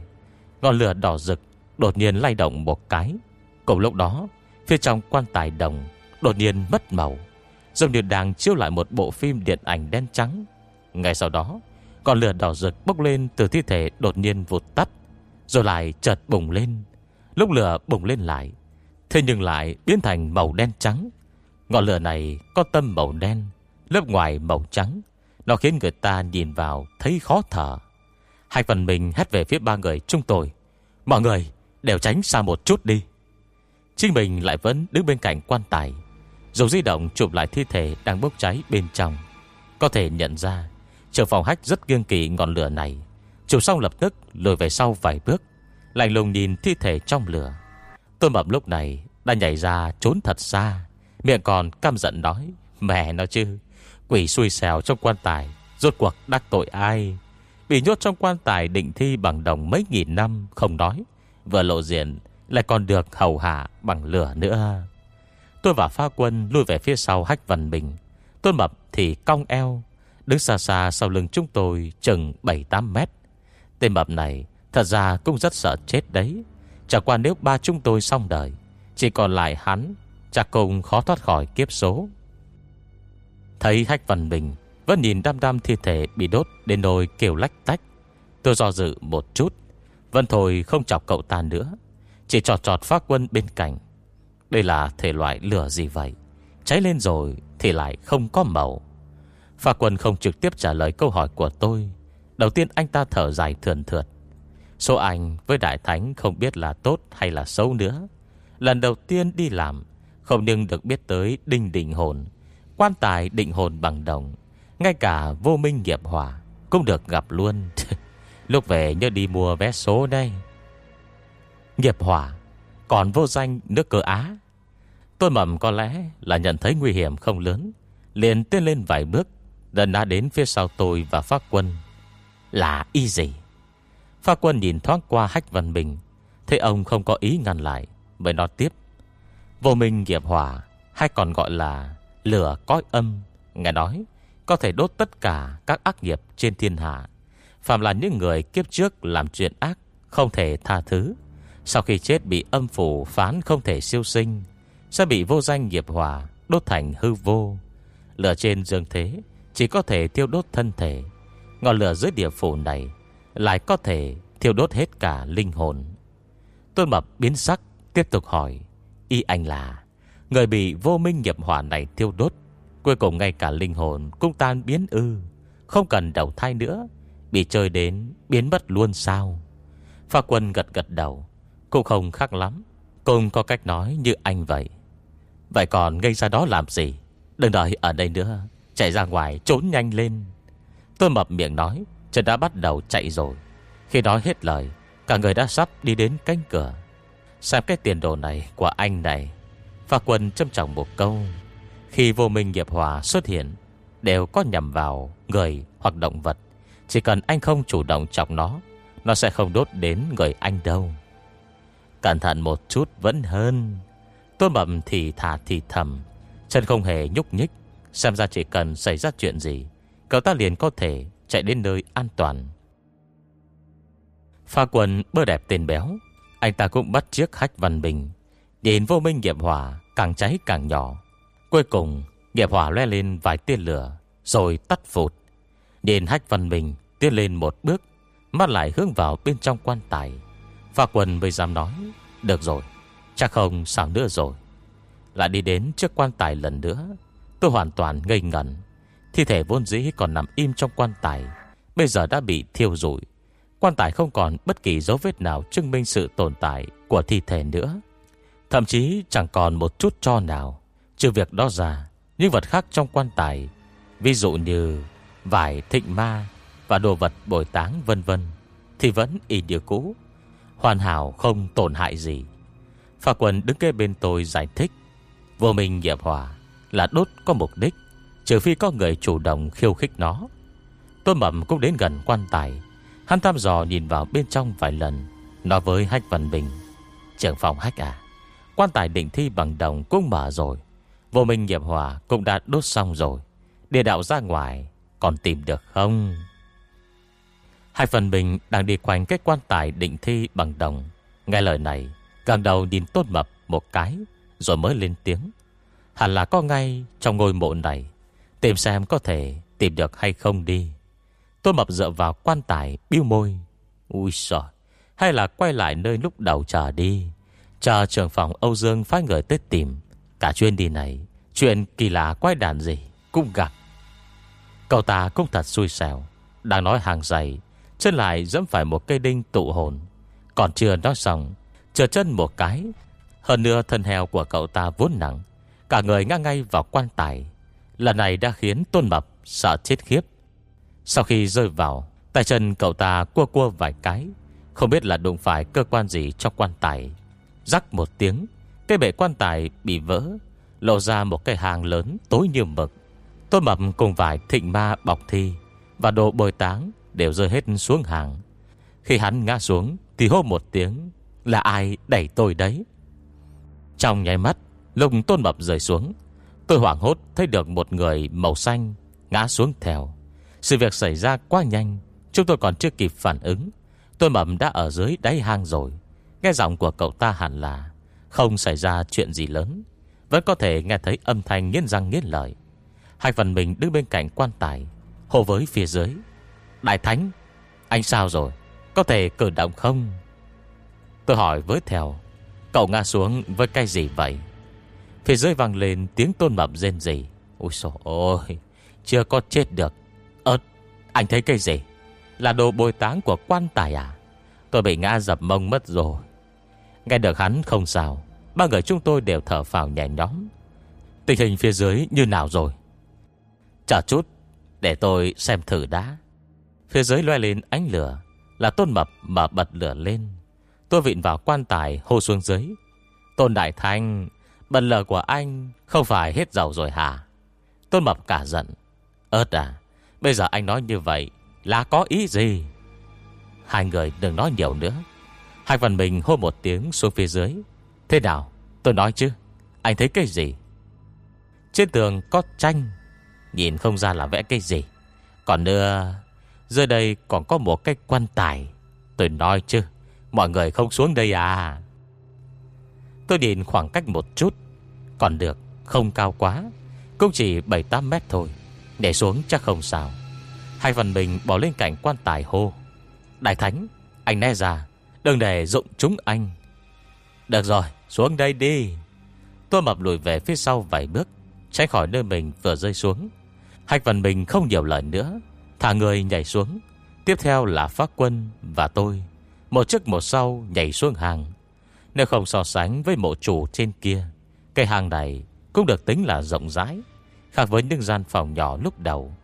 Ngọn lửa đỏ rực Đột nhiên lay động một cái. Cùng lúc đó, Phía trong quan tài đồng Đột nhiên mất màu. Giống như đang chiếu lại một bộ phim điện ảnh đen trắng. Ngay sau đó Còn lửa đỏ rực bốc lên từ thi thể đột nhiên vụt tắt. Rồi lại chợt bùng lên. Lúc lửa bùng lên lại, Thế nhưng lại biến thành màu đen trắng. Ngọn lửa này có tâm màu đen, Lớp ngoài màu trắng. Nó khiến người ta nhìn vào thấy khó thở. Hai phần mình hét về phía ba người chúng tôi. Mọi người đều tránh xa một chút đi. Chính mình lại vẫn đứng bên cạnh quan tài. Dùng di động chụp lại thi thể đang bốc cháy bên trong, Có thể nhận ra Trường phòng hách rất kiêng kỵ ngọn lửa này. Chụp xong lập tức, lùi về sau vài bước, Lạnh lùng nhìn thi thể trong lửa. Tôi mập lúc này Đã nhảy ra trốn thật xa, Miệng còn căm giận nói, Mẹ nó chứ, Quỷ xui xèo trong quan tài, Rốt cuộc đắc tội ai? Bị nhốt trong quan tài định thi bằng đồng mấy nghìn năm, Không nói, Vừa lộ diện Lại còn được hầu hạ bằng lửa nữa. Tôi và pha quân lui về phía sau hách vần bình Tôi mập thì cong eo, Đứng xa xa sau lưng chúng tôi Chừng 7-8 mét. Tên mập này thật ra cũng rất sợ chết đấy. Chả qua nếu ba chúng tôi xong đời, Chỉ còn lại hắn, Chắc cùng khó thoát khỏi kiếp số. Thấy hách văn bình Vẫn nhìn đam đam thi thể bị đốt Đến nồi kêu lách tách. Tôi do dự một chút vân thôi không chọc cậu ta nữa, Chỉ trọt trọt phát quân bên cạnh. Đây là thể loại lửa gì vậy? Cháy lên rồi thì lại không có màu. Phà quân không trực tiếp trả lời câu hỏi của tôi Đầu tiên anh ta thở dài thườn thượt. Số anh với Đại Thánh không biết là tốt hay là xấu nữa. Lần đầu tiên đi làm, Không nhưng được biết tới đinh định hồn, Quan tài định hồn bằng đồng, Ngay cả vô minh nghiệp hỏa Cũng được gặp luôn. Lúc về nhớ đi mua vé số đây. Nghiệp hỏa, Còn vô danh nước cơ Á. Tôi mầm có lẽ là nhận thấy nguy hiểm không lớn, Liền tiến lên vài bước, đã đến phía sau tôi và phát quân. Là y gì? Pha quân nhìn thoáng qua hách văn bình, Thấy ông không có ý ngăn lại, Mới nói tiếp. Vô minh, nghiệp hỏa Hay còn gọi là lửa cõi âm, Nghe nói, Có thể đốt tất cả các ác nghiệp trên thiên hạ. Phạm là những người kiếp trước làm chuyện ác, Không thể tha thứ. Sau khi chết bị âm phủ phán không thể siêu sinh, sẽ bị vô danh nghiệp hỏa Đốt thành hư vô. Lửa trên dương thế, Chỉ có thể tiêu đốt thân thể. Ngọn lửa dưới địa phủ này Lại có thể thiêu đốt hết cả linh hồn. Tôn Mập biến sắc, Tiếp tục hỏi, Y anh là Người bị vô minh nghiệp hỏa này thiêu đốt, Cuối cùng ngay cả linh hồn Cũng tan biến ư, Không cần đầu thai nữa, Bị chơi đến biến mất luôn sao? Pha quân gật gật đầu, Cũng không khác lắm, Cũng có cách nói như anh vậy. Vậy còn gây ra đó làm gì? Đừng đợi ở đây nữa, Chạy ra ngoài trốn nhanh lên. Tôi mập miệng nói Chân đã bắt đầu chạy rồi. Khi nói hết lời, Cả người đã sắp đi đến cánh cửa. Xem cái tiền đồ này của anh này. Phà quân châm trọng một câu. Khi vô minh nghiệp hòa xuất hiện, Đều có nhằm vào người hoặc động vật. Chỉ cần anh không chủ động chọc nó Nó sẽ không đốt đến người anh đâu. Cẩn thận một chút vẫn hơn. Tôn Mập thì thả thì thầm, Chân không hề nhúc nhích, Xem ra chỉ cần xảy ra chuyện gì Cậu ta liền có thể chạy đến nơi an toàn. Pha quần bơ đẹp tên béo. Anh ta cũng bắt chiếc hách văn bình. Đến vô minh nghiệp hỏa, Càng cháy càng nhỏ. Cuối cùng, nghiệp hỏa le lên vài tia lửa, Rồi tắt phụt. Đến hách văn bình tiến lên một bước, Mắt lại hướng vào bên trong quan tài. Pha quần mới dám nói, Được rồi, Chắc không sao nữa rồi. Lại đi đến trước quan tài lần nữa, Tôi hoàn toàn ngây ngẩn. Thi thể vốn dĩ còn nằm im trong quan tài, Bây giờ đã bị thiêu rụi. Quan tài không còn bất kỳ dấu vết nào Chứng minh sự tồn tại của thi thể nữa. Thậm chí chẳng còn một chút cho nào, Trừ việc đó ra, Những vật khác trong quan tài, Ví dụ như vải thịnh ma Và đồ vật bồi táng vân vân, Thì vẫn y như cũ, Hoàn hảo không tổn hại gì. Phà quần đứng kế bên tôi giải thích, Vô minh nghiệp hỏa Là đốt có mục đích Trừ phi có người chủ động khiêu khích nó. Tôi mầm cũng đến gần quan tài. Hắn thăm dò nhìn vào bên trong vài lần, Nói với Hách Văn Bình. Trưởng phòng Hách à Quan tài định thi bằng đồng cũng mở rồi. Vô minh nghiệp hỏa cũng đã đốt xong rồi. Địa đạo ra ngoài Còn tìm được không? Hai phần bình đang đi quanh cái quan tài định thi bằng đồng. Nghe lời này Càng đầu nhìn tốt mập một cái, Rồi mới lên tiếng. Hẳn là có ngay trong ngôi mộ này Tìm xem có thể tìm được hay không đi. Tôi mập dựa vào quan tài Biêu môi. Ui sợ Hay là quay lại nơi lúc đầu chờ đi. Chờ trưởng phòng Âu Dương phái người tới tìm. Cả chuyên đi này, Chuyện kỳ lạ quái đàn gì Cũng gặp. Cậu ta cũng thật xui xẻo, Đang nói hàng giày, Chân lại dẫm phải một cây đinh tụ hồn. Còn chưa nói xong Chờ chân một cái. Hơn nữa thân heo của cậu ta vốn nặng, Cả người ngang ngay vào quan tài. Lần này đã khiến Tôn Mập sợ chết khiếp. Sau khi rơi vào, Tay chân cậu ta cua cua vài cái, Không biết là đụng phải cơ quan gì trong quan tài. Rắc một tiếng Cây bệ quan tài bị vỡ, Lộ ra một cái hàng lớn tối như mực. Tôn Mập cùng vài thịnh ma bọc thi Và đồ bồi táng Đều rơi hết xuống hàng. Khi hắn ngã xuống Thì hô một tiếng, Là ai đẩy tôi đấy? Trong nháy mắt Lùng Tôn Mập rơi xuống Tôi hoảng hốt thấy được một người màu xanh Ngã xuống theo Sự việc xảy ra quá nhanh, Chúng tôi còn chưa kịp phản ứng. Tôi mầm đã ở dưới đáy hang rồi. Nghe giọng của cậu ta hẳn là, Không xảy ra chuyện gì lớn. Vẫn có thể nghe thấy âm thanh nghiến răng nghiến lợi. Hai phần mình đứng bên cạnh quan tài Hồ với phía dưới, Đại Thánh, Anh sao rồi? Có thể cử động không? Tôi hỏi với theo Cậu ngã xuống với cái gì vậy? Phía dưới vang lên tiếng tôn mập rên rỉ. Ôi xổ ôi, Chưa có chết được. Ơt anh thấy cái gì? Là đồ bồi táng của quan tài à? Tôi bị ngã dập mông mất rồi. Nghe được hắn không sao, Ba người chúng tôi đều thở phào nhẹ nhóm Tình hình phía dưới như nào rồi? Chờ chút, Để tôi xem thử đã. Phía dưới loe lên ánh lửa, Là tôn mập mà bật lửa lên. Tôi vịn vào quan tài hô xuống dưới. Tôn Đại Thanh Bần lờ của anh Không phải hết giàu rồi hả? Tôn mập cả giận. Ơt à Bây giờ anh nói như vậy Là có ý gì? Hai người đừng nói nhiều nữa. Hai phần mình hô một tiếng xuống phía dưới. Thế nào, tôi nói chứ, Anh thấy cái gì? Trên tường có tranh, Nhìn không ra là vẽ cái gì. Còn nữa, Dưới đây còn có một cái quan tài. Tôi nói chứ, Mọi người không xuống đây à? Tôi nhìn khoảng cách một chút còn được Không cao quá, Cũng chỉ 7-8 mét thôi. Để xuống chắc không sao. Hai phần mình bỏ lên cạnh quan tài hô. Đại Thánh, Anh né ra, Đừng để dụng chúng anh. Được rồi, xuống đây đi. Tôi mập lùi về phía sau vài bước, Tránh khỏi nơi mình vừa rơi xuống. Hạch phần mình không nhiều lời nữa, Thả người nhảy xuống. Tiếp theo là phát quân và tôi, Một trước một sau nhảy xuống hàng. Nếu không so sánh với mộ chủ trên kia cái hàng này Cũng được tính là rộng rãi, Khác với những gian phòng nhỏ lúc đầu.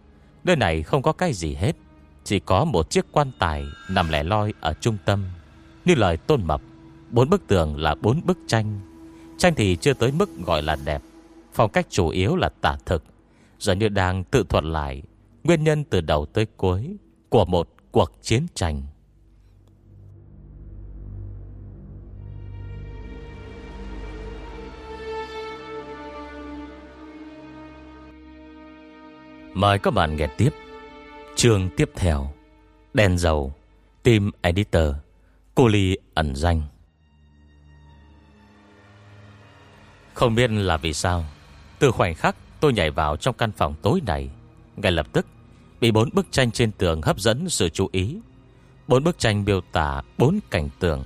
Nơi này không có cái gì hết, Chỉ có một chiếc quan tài Nằm lẻ loi ở trung tâm. Như lời tôn mập, Bốn bức tường là bốn bức tranh. Tranh thì chưa tới mức gọi là đẹp, Phong cách chủ yếu là tả thực. Giờ như đang tự thuật lại Nguyên nhân từ đầu tới cuối Của một cuộc chiến tranh. Mời các bạn nghe tiếp Chương tiếp theo, Đèn dầu, Team Editor, Cô Ly ẩn danh. Không biết là vì sao, Từ khoảnh khắc tôi nhảy vào trong căn phòng tối này, Ngay lập tức Bị bốn bức tranh trên tường hấp dẫn sự chú ý. Bốn bức tranh miêu tả bốn cảnh tượng.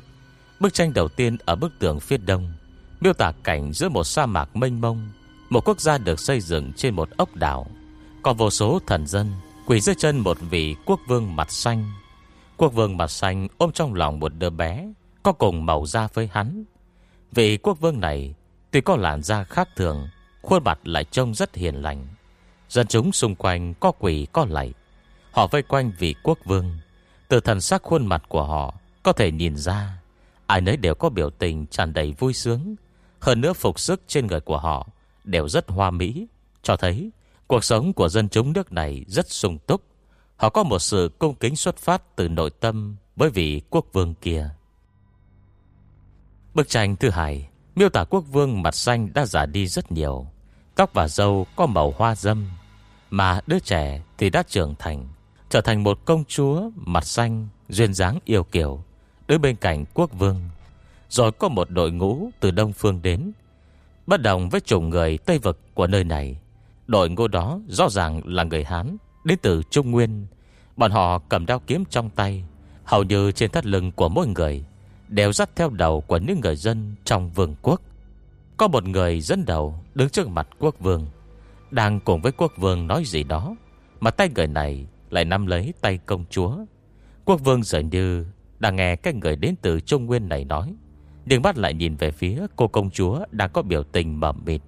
Bức tranh đầu tiên ở bức tường phía đông, Miêu tả cảnh giữa một sa mạc mênh mông, Một quốc gia được xây dựng trên một ốc đảo. Có vô số thần dân Quỳ dưới chân một vị quốc vương mặt xanh. Quốc vương mặt xanh ôm trong lòng một đứa bé, Có cùng màu da với hắn. Vị quốc vương này Tuy có làn da khác thường, Khuôn mặt lại trông rất hiền lành. Dân chúng xung quanh có quỷ có lạy. Họ vây quanh vị quốc vương. Từ thần sắc khuôn mặt của họ Có thể nhìn ra, Ai nấy đều có biểu tình tràn đầy vui sướng. Hơn nữa phục sức trên người của họ Đều rất hoa mỹ, Cho thấy cuộc sống của dân chúng nước này Rất sung túc. Họ có một sự cung kính xuất phát từ nội tâm Với vị quốc vương kia. Bức tranh thứ hai Miêu tả quốc vương mặt xanh đã giả đi rất nhiều. Tóc và râu có màu hoa dâm Mà đứa trẻ thì đã trưởng thành Trở thành một công chúa Mặt xanh, duyên dáng yêu kiều Đứng bên cạnh quốc vương. Rồi có một đội ngũ từ Đông Phương đến Bất đồng với chủng người Tây Vực của nơi này. Đội ngô đó rõ ràng là người Hán, Đến từ Trung Nguyên. Bọn họ cầm đao kiếm trong tay, Hầu như trên thắt lưng của mỗi người Đều dắt theo đầu của những người dân Trong vương quốc. Có một người dẫn đầu đứng trước mặt quốc vương, Đang cùng với quốc vương nói gì đó, Mà tay người này Lại nắm lấy tay công chúa. Quốc vương dường như Đang nghe cái người đến từ Trung Nguyên này nói, Nhưng mắt lại nhìn về phía cô công chúa Đang có biểu tình mờ mịt.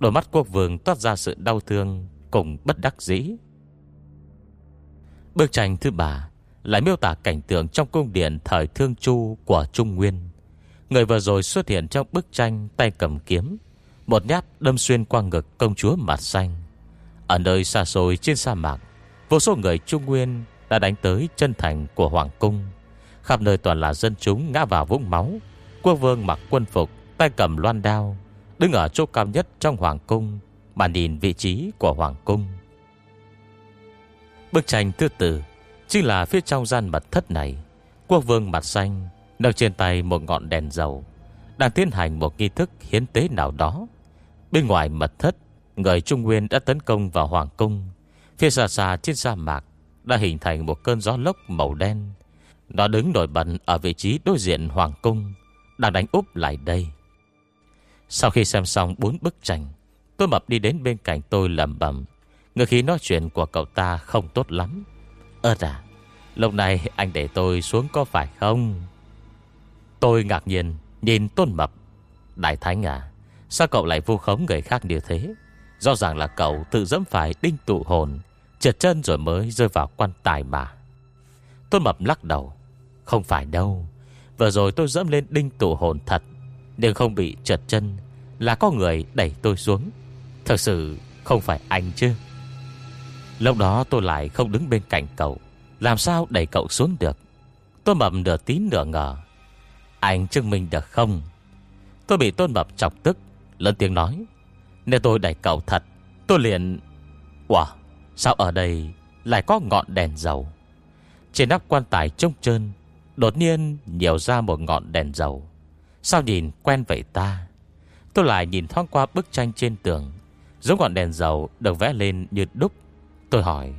Đôi mắt quốc vương toát ra sự đau thương Cùng bất đắc dĩ. Bức tranh thứ ba Lại miêu tả cảnh tượng trong cung điện Thời Thương Chu của Trung Nguyên. Người vừa rồi xuất hiện trong bức tranh Tay cầm kiếm, Một nhát đâm xuyên qua ngực công chúa mặt xanh. Ở nơi xa xôi trên sa mạc, Vô số người Trung Nguyên Đã đánh tới chân thành của Hoàng Cung. Khắp nơi toàn là dân chúng ngã vào vũng máu, Quốc vương mặc quân phục, Tay cầm loan đao Đứng ở chỗ cao nhất trong Hoàng Cung, Mà nhìn vị trí của Hoàng Cung. Bức tranh thứ tư Chính là phía trong gian mật thất này. Quốc vương mặt xanh, Nâng trên tay một ngọn đèn dầu, Đang tiến hành một nghi thức hiến tế nào đó. Bên ngoài mật thất, Người Trung Nguyên đã tấn công vào Hoàng Cung. Phía xa xa trên sa mạc Đã hình thành một cơn gió lốc màu đen. Nó đứng nổi bật Ở vị trí đối diện Hoàng Cung, Đang đánh úp lại đây. Sau khi xem xong bốn bức tranh, Tôi mập đi đến bên cạnh tôi lầm bầm Người khí nói chuyện của cậu ta không tốt lắm. Ơ à Lúc này anh để tôi xuống có phải không? Tôi ngạc nhiên Nhìn tôn mập. Đại thánh à Sao cậu lại vu khống người khác như thế? Rõ ràng là cậu tự dẫm phải đinh tụ hồn, Trượt chân rồi mới rơi vào quan tài mà. Tôn mập lắc đầu. Không phải đâu, Vừa rồi tôi dẫm lên đinh tụ hồn thật nhưng không bị trượt chân Là có người đẩy tôi xuống. Thật sự không phải anh chứ. Lúc đó tôi lại không đứng bên cạnh cậu. Làm sao đẩy cậu xuống được? Tôi mập nửa tín nửa ngờ. Anh chứng minh được không? Tôi bị tôn mập chọc tức, Lớn tiếng nói. Nếu tôi đẩy cậu thật, Tôi liền Wow Sao ở đây lại có ngọn đèn dầu? Trên nắp quan tài trông trơn, Đột nhiên nhiều ra một ngọn đèn dầu. Sao nhìn quen vậy ta? Tôi lại nhìn thoáng qua bức tranh trên tường, Giống ngọn đèn dầu được vẽ lên như đúc. Tôi hỏi,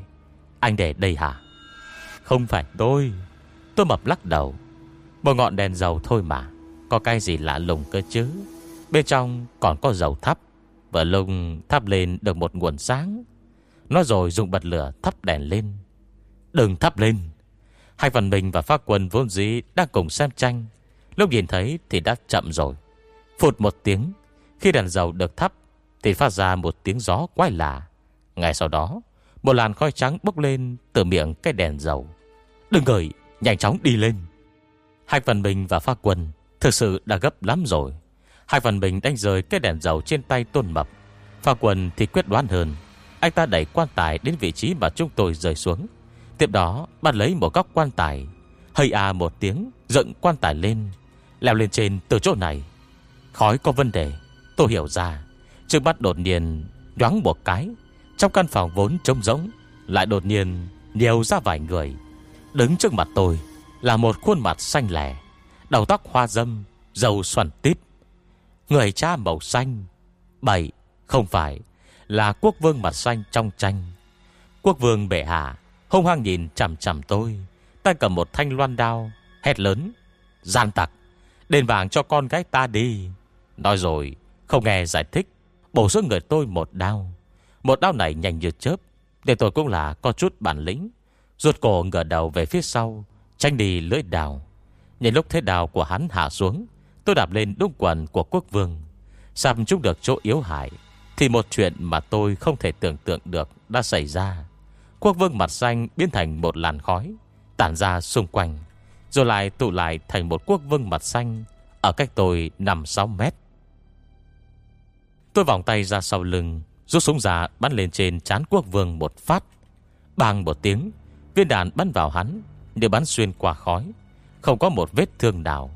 Anh để đây hả? Không phải tôi. Tôi mập lắc đầu. Một ngọn đèn dầu thôi mà, Có cái gì lạ lùng cơ chứ? Bên trong còn có dầu thắp Và lùng thắp lên được một nguồn sáng. Nó rồi dùng bật lửa thắp đèn lên. Đừng thắp lên. Hai phần mình và phát quân vốn dĩ Đang cùng xem tranh. Lúc nhìn thấy thì đã chậm rồi Phụt một tiếng Khi đèn dầu được thắp Thì phát ra một tiếng gió quái lạ Ngay sau đó một làn khói trắng bốc lên từ miệng cái đèn dầu. Đừng gửi, nhanh chóng đi lên. Hai phần bình và pha quân thực sự đã gấp lắm rồi. Hai phần bình đánh rời cái đèn dầu trên tay tôn mập. Pha quân thì quyết đoán hơn. Anh ta đẩy quan tài đến vị trí mà chúng tôi rời xuống. Tiếp đó bắt lấy một góc quan tài. Hơi à một tiếng dựng quan tài lên. Leo lên trên từ chỗ này. Khói có vấn đề. Tôi hiểu ra. Trước mắt đột nhiên nhoáng một cái, trong căn phòng vốn trống rỗng, Lại đột nhiên nhiều ra vài người Đứng trước mặt tôi Là một khuôn mặt xanh lẻ, Đầu tóc hoa dâm Dầu xoắn tít Người cha màu xanh, Bảy, Không phải, Là quốc vương mặt xanh trong tranh Quốc vương bệ hạ Hông hoang nhìn chằm chằm tôi, Tay cầm một thanh loan đao Hét lớn, Gian tặc Đền vàng cho con gái ta đi. Nói rồi, Không nghe giải thích, Bổ xuống người tôi một đao. Một đao này nhanh như chớp, Để tôi cũng là có chút bản lĩnh. Ruột cổ ngửa đầu về phía sau, Tranh đi lưỡi đào. Nhìn lúc thế đào của hắn hạ xuống, Tôi đạp lên đúng quần của quốc vương. Xăm chúng được chỗ yếu hại, Thì một chuyện mà tôi không thể tưởng tượng được Đã xảy ra. Quốc vương mặt xanh biến thành một làn khói, Tản ra xung quanh. Rồi lại tụ lại thành một quốc vương mặt xanh Ở cách tôi 5-6 mét. Tôi vòng tay ra sau lưng, Rút súng ra bắn lên trên chán quốc vương một phát. Bang một tiếng, Viên đạn bắn vào hắn, Nếu bắn xuyên qua khói, Không có một vết thương nào.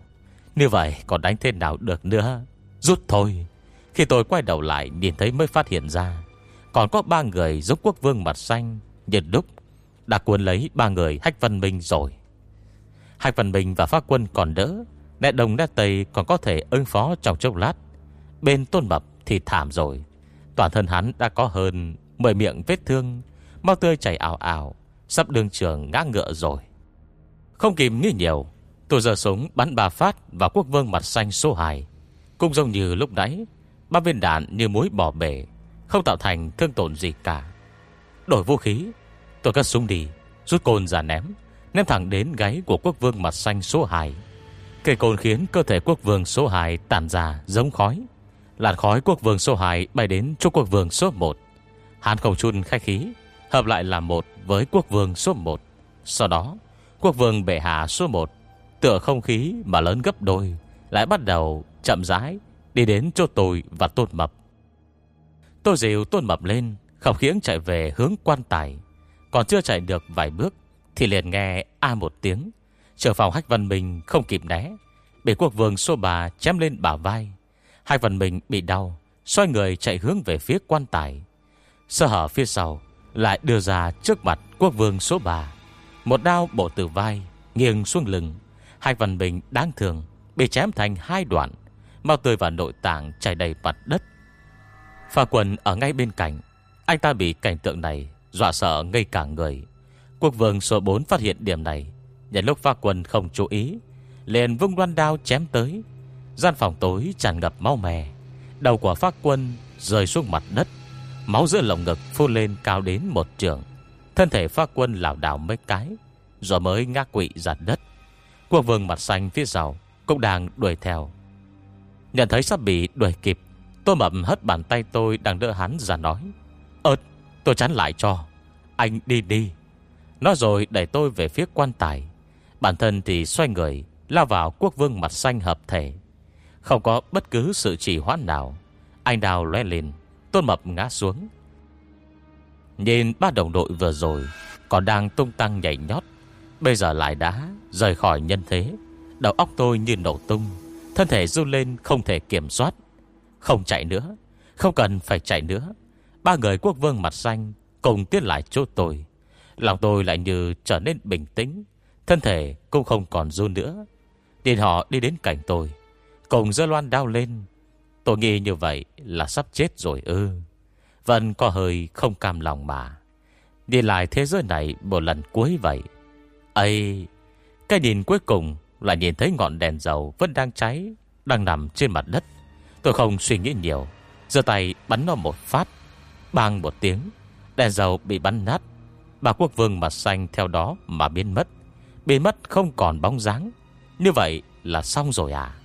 Như vậy còn đánh thế nào được nữa? Rút thôi. Khi tôi quay đầu lại nhìn thấy mới phát hiện ra, Còn có ba người giúp quốc vương mặt xanh. Nhật đúc Đã cuốn lấy ba người Hách Văn Minh rồi hai Văn bình và Pháp Quân còn đỡ Nẹ đồng nét tây còn có thể ứng phó trong chốc lát. Bên tôn mập thì thảm rồi. Toàn thân hắn đã có hơn 10 miệng vết thương Mau tươi chảy ảo ảo Sắp đường trường ngã ngựa rồi. Không kìm nghĩ nhiều Tôi giờ súng bắn ba phát vào quốc vương mặt xanh số 2 Cũng giống như lúc nãy, Ba viên đạn như muối bỏ bể, Không tạo thành thương tổn gì cả. Đổi vũ khí, Tôi cất súng đi, Rút côn ra ném. Ném thẳng đến gáy của quốc vương mặt xanh số 2 Cây côn khiến cơ thể quốc vương số 2 tản ra giống khói. Làn khói quốc vương số 2 bay đến chỗ quốc vương số 1 Hàn không chun khai khí, Hợp lại là một với quốc vương số 1 Sau đó, Quốc vương bệ hạ số 1 Tựa không khí mà lớn gấp đôi, Lại bắt đầu chậm rãi Đi đến chỗ tôi và tôn mập. Tôi dìu tôn mập lên Khổng khiến chạy về hướng quan tài, Còn chưa chạy được vài bước thì liền nghe A một tiếng. Trở phòng hách văn minh, không kịp né. Bị quốc vương số bà chém lên bả vai. Hai phần mình bị đau, Xoay người chạy hướng về phía quan tài. Sơ hở phía sau, Lại đưa ra trước mặt quốc vương số bà. Một đao bổ từ vai, Nghiêng xuống lưng. Hai phần mình đáng thường Bị chém thành hai đoạn. Mau tươi và nội tạng chảy đầy mặt đất. Phà quần ở ngay bên cạnh. Anh ta bị cảnh tượng này Dọa sợ ngây cả người. Quốc vương số 4 phát hiện điểm này Nhận lúc pha quần không chú ý, Liền vung loan đao chém tới. Gian phòng tối tràn ngập máu mè Đầu của phát quân rơi xuống mặt đất, Máu giữa lồng ngực phun lên cao đến một trường Thân thể phát quân lảo đảo mấy cái, Rồi mới ngã quỵ giặt đất. Quốc vương mặt xanh phía sau Cũng đang đuổi theo. Nhận thấy sắp bị đuổi kịp, Tôi mập hất bàn tay tôi đang đỡ hắn ra nói Ơt tôi chắn lại cho, Anh đi đi nó rồi đẩy tôi về phía quan tài. Bản thân thì xoay người, Lao vào quốc vương mặt xanh hợp thể. Không có bất cứ sự trì hoãn nào. Anh đào lóe lên, Tôn mập ngã xuống. Nhìn ba đồng đội vừa rồi, Còn đang tung tăng nhảy nhót. Bây giờ lại đã rời khỏi nhân thế. Đầu óc tôi như nổ tung, Thân thể run lên không thể kiểm soát. Không chạy nữa, Không cần phải chạy nữa. Ba người quốc vương mặt xanh Cùng tiến lại chỗ tôi. Lòng tôi lại như trở nên bình tĩnh, Thân thể cũng không còn run nữa. Điền họ đi đến cạnh tôi, Cùng dơ loan đao lên. Tôi nghĩ như vậy là sắp chết rồi ư. Vẫn có hơi không cam lòng mà. Đi lại thế giới này một lần cuối vậy. Ấy Cái nhìn cuối cùng Là nhìn thấy ngọn đèn dầu Vẫn đang cháy, Đang nằm trên mặt đất. Tôi không suy nghĩ nhiều, giơ tay bắn nó một phát. Bang một tiếng, Đèn dầu bị bắn nát. Bà quốc vương mặt xanh theo đó mà biến mất. Biến mất không còn bóng dáng. Như vậy là xong rồi à?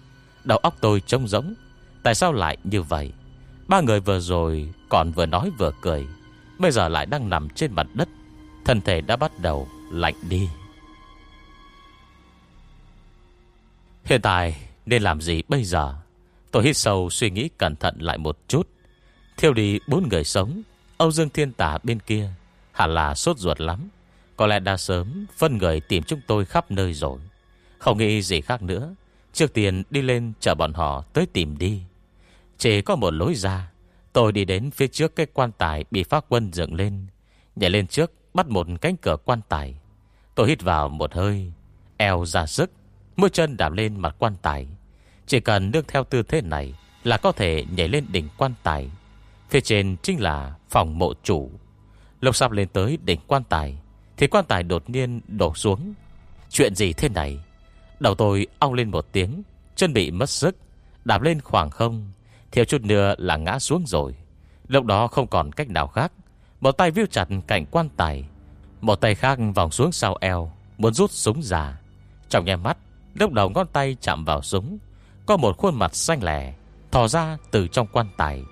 Đầu óc tôi trông giống Tại sao lại như vậy? Ba người vừa rồi còn vừa nói vừa cười. Bây giờ lại đang nằm trên mặt đất. Thân thể đã bắt đầu lạnh đi. Hiện tại nên làm gì bây giờ? Tôi hít sâu suy nghĩ cẩn thận lại một chút. Thiêu đi bốn người sống, Âu Dương Thiên Tả bên kia. Hẳn là sốt ruột lắm. Có lẽ đã sớm phân người tìm chúng tôi khắp nơi rồi. Không nghĩ gì khác nữa. Trước tiên đi lên chờ bọn họ tới tìm đi. Chỉ có một lối ra. Tôi đi đến phía trước cái quan tài Bị phát quân dựng lên. Nhảy lên trước, bắt một cánh cửa quan tài. Tôi hít vào một hơi, Eo ra sức, Mũi chân đạp lên mặt quan tài. Chỉ cần nương theo tư thế này Là có thể nhảy lên đỉnh quan tài. Phía trên chính là phòng mộ chủ. Lúc sắp lên tới đỉnh quan tài, Thì quan tài đột nhiên đổ xuống. Chuyện gì thế này? Đầu tôi ong lên một tiếng, Chân bị mất sức, Đạp lên khoảng không, Thiếu chút nữa là ngã xuống rồi. Lúc đó không còn cách nào khác, Một tay viêu chặt cạnh quan tài, Một tay khác vòng xuống sau eo, Muốn rút súng ra. Trong nháy mắt, Lúc đầu ngón tay chạm vào súng, Có một khuôn mặt xanh lẻ Thò ra từ trong quan tài.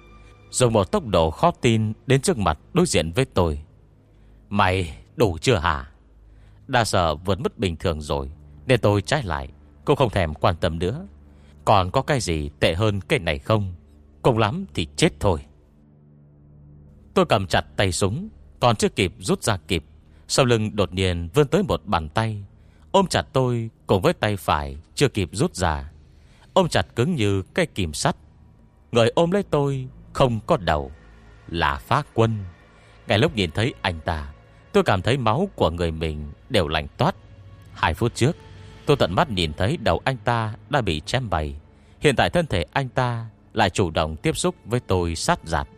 Dùng một tốc độ khó tin Đến trước mặt đối diện với tôi. Mày đủ chưa hả? Đa sợ vượt mất bình thường rồi, Nên tôi trái lại, Cũng không thèm quan tâm nữa. Còn có cái gì tệ hơn cái này không? Cùng lắm thì chết thôi. Tôi cầm chặt tay súng, Còn chưa kịp rút ra kịp, Sau lưng đột nhiên vươn tới một bàn tay. Ôm chặt tôi cùng với tay phải Chưa kịp rút ra. Ôm chặt cứng như cây kìm sắt. Người ôm lấy tôi không có đầu, Là phá quân. Ngay lúc nhìn thấy anh ta, Tôi cảm thấy máu của người mình đều lạnh toát. Hai phút trước, Tôi tận mắt nhìn thấy đầu anh ta đã bị chém bày Hiện tại thân thể anh ta Lại chủ động tiếp xúc với tôi sát giặt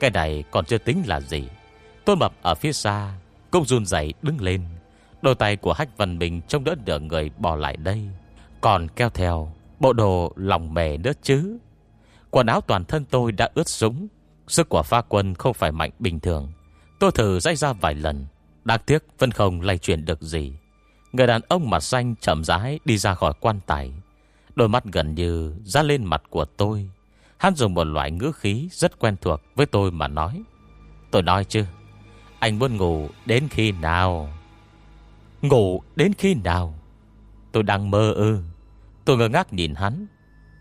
Cái này còn chưa tính là gì. Tôn mập ở phía xa, Cũng run dậy đứng lên. Đôi tay của Hách Văn Bình trông đỡ được người bỏ lại đây. Còn kéo theo, Bộ đồ lòng mề nữa chứ. Quần áo toàn thân tôi đã ướt súng Sức của pha quân không phải mạnh bình thường. Tôi thử dây ra vài lần. Đáng tiếc vẫn không lay chuyển được gì. Người đàn ông mặt xanh chậm rãi Đi ra khỏi quan tài. Đôi mắt gần như ra lên mặt của tôi. Hắn dùng một loại ngữ khí Rất quen thuộc với tôi mà nói. Tôi nói chứ, Anh muốn ngủ đến khi nào? Ngủ đến khi nào? Tôi đang mơ ư. Tôi ngơ ngác nhìn hắn.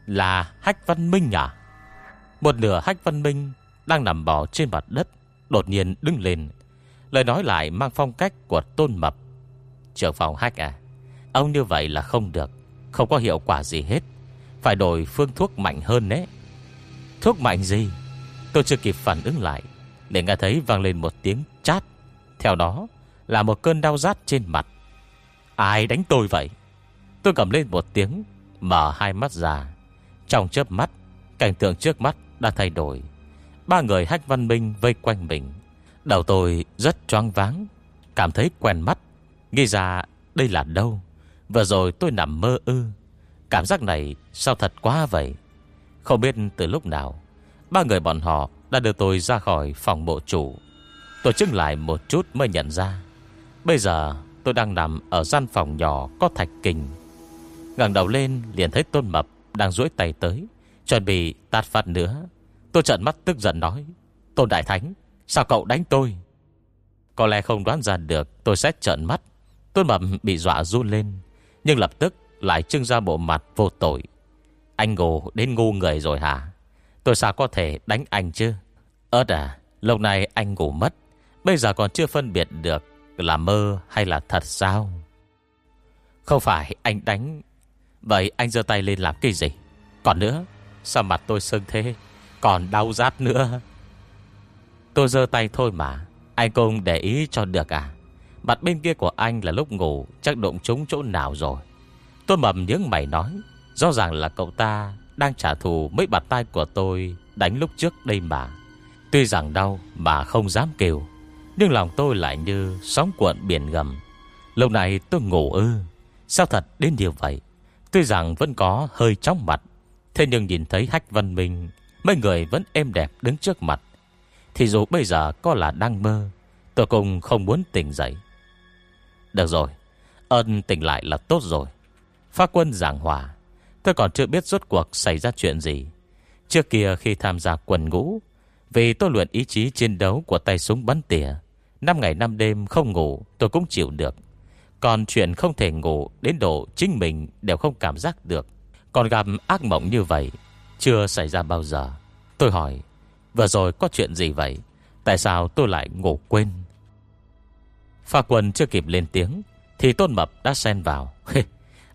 Là Hách Văn Minh à? Một nửa Hách Văn Minh Đang nằm bò trên mặt đất, Đột nhiên đứng lên. Lời nói lại mang phong cách của tôn mập. Trưởng phòng Hách à Ông như vậy là không được, Không có hiệu quả gì hết. Phải đổi phương thuốc mạnh hơn đấy. Thuốc mạnh gì? Tôi chưa kịp phản ứng lại, Để nghe thấy vang lên một tiếng chát. Theo đó là một cơn đau rát trên mặt. Ai đánh tôi vậy? Tôi cầm lên một tiếng, Mở hai mắt ra. Trong chớp mắt, Cảnh tượng trước mắt đã thay đổi. Ba người hách văn minh vây quanh mình. Đầu tôi rất choáng váng, Cảm thấy quen mắt, Nghĩ ra đây là đâu. Vừa rồi tôi nằm mơ ư. Cảm giác này sao thật quá vậy? Không biết từ lúc nào, Ba người bọn họ đã đưa tôi ra khỏi phòng bộ chủ. Tôi chứng lại một chút mới nhận ra, Bây giờ tôi đang nằm ở gian phòng nhỏ có thạch kình ngẩng đầu lên liền thấy Tôn Mập đang duỗi tay tới. Chuẩn bị tát phát nữa. Tôi trận mắt tức giận nói, Tôn Đại Thánh, Sao cậu đánh tôi? Có lẽ không đoán ra được, tôi sẽ trợn mắt. Tôn Mập bị dọa run lên, Nhưng lập tức lại trưng ra bộ mặt vô tội. Anh ngủ đến ngu người rồi hả? Tôi sao có thể đánh anh chứ? Ơt à Lâu nay anh ngủ mất, Bây giờ còn chưa phân biệt được Là mơ hay là thật sao? Không phải anh đánh, Vậy anh giơ tay lên làm cái gì? Còn nữa Sao mặt tôi sưng thế Còn đau rát nữa Tôi giơ tay thôi mà Anh cũng để ý cho được à Mặt bên kia của anh là lúc ngủ Chắc đụng trúng chỗ nào rồi Tôi mầm những mày nói Rõ ràng là cậu ta đang trả thù mấy bàn tay của tôi đánh lúc trước đây mà. Tuy rằng đau mà không dám kêu, nhưng lòng tôi lại như sóng cuộn biển gầm. lâu này tôi ngủ ư, sao thật đến điều vậy? Tuy rằng vẫn có hơi chóng mặt, thế nhưng nhìn thấy Hách Văn Minh, mấy người vẫn êm đẹp đứng trước mặt. Thì dù bây giờ có là đang mơ, tôi cũng không muốn tỉnh dậy. Được rồi, ơn tỉnh lại là tốt rồi. Phá quân giảng hòa Tôi còn chưa biết rốt cuộc xảy ra chuyện gì Trước kia khi tham gia quần ngũ Vì tôi luyện ý chí chiến đấu Của tay súng bắn tỉa Năm ngày năm đêm không ngủ tôi cũng chịu được Còn chuyện không thể ngủ Đến độ chính mình đều không cảm giác được còn gặp ác mộng như vậy, Chưa xảy ra bao giờ. Tôi hỏi, Vừa rồi có chuyện gì vậy? Tại sao tôi lại ngủ quên? Pha quần chưa kịp lên tiếng, Thì Tôn Mập đã xen vào.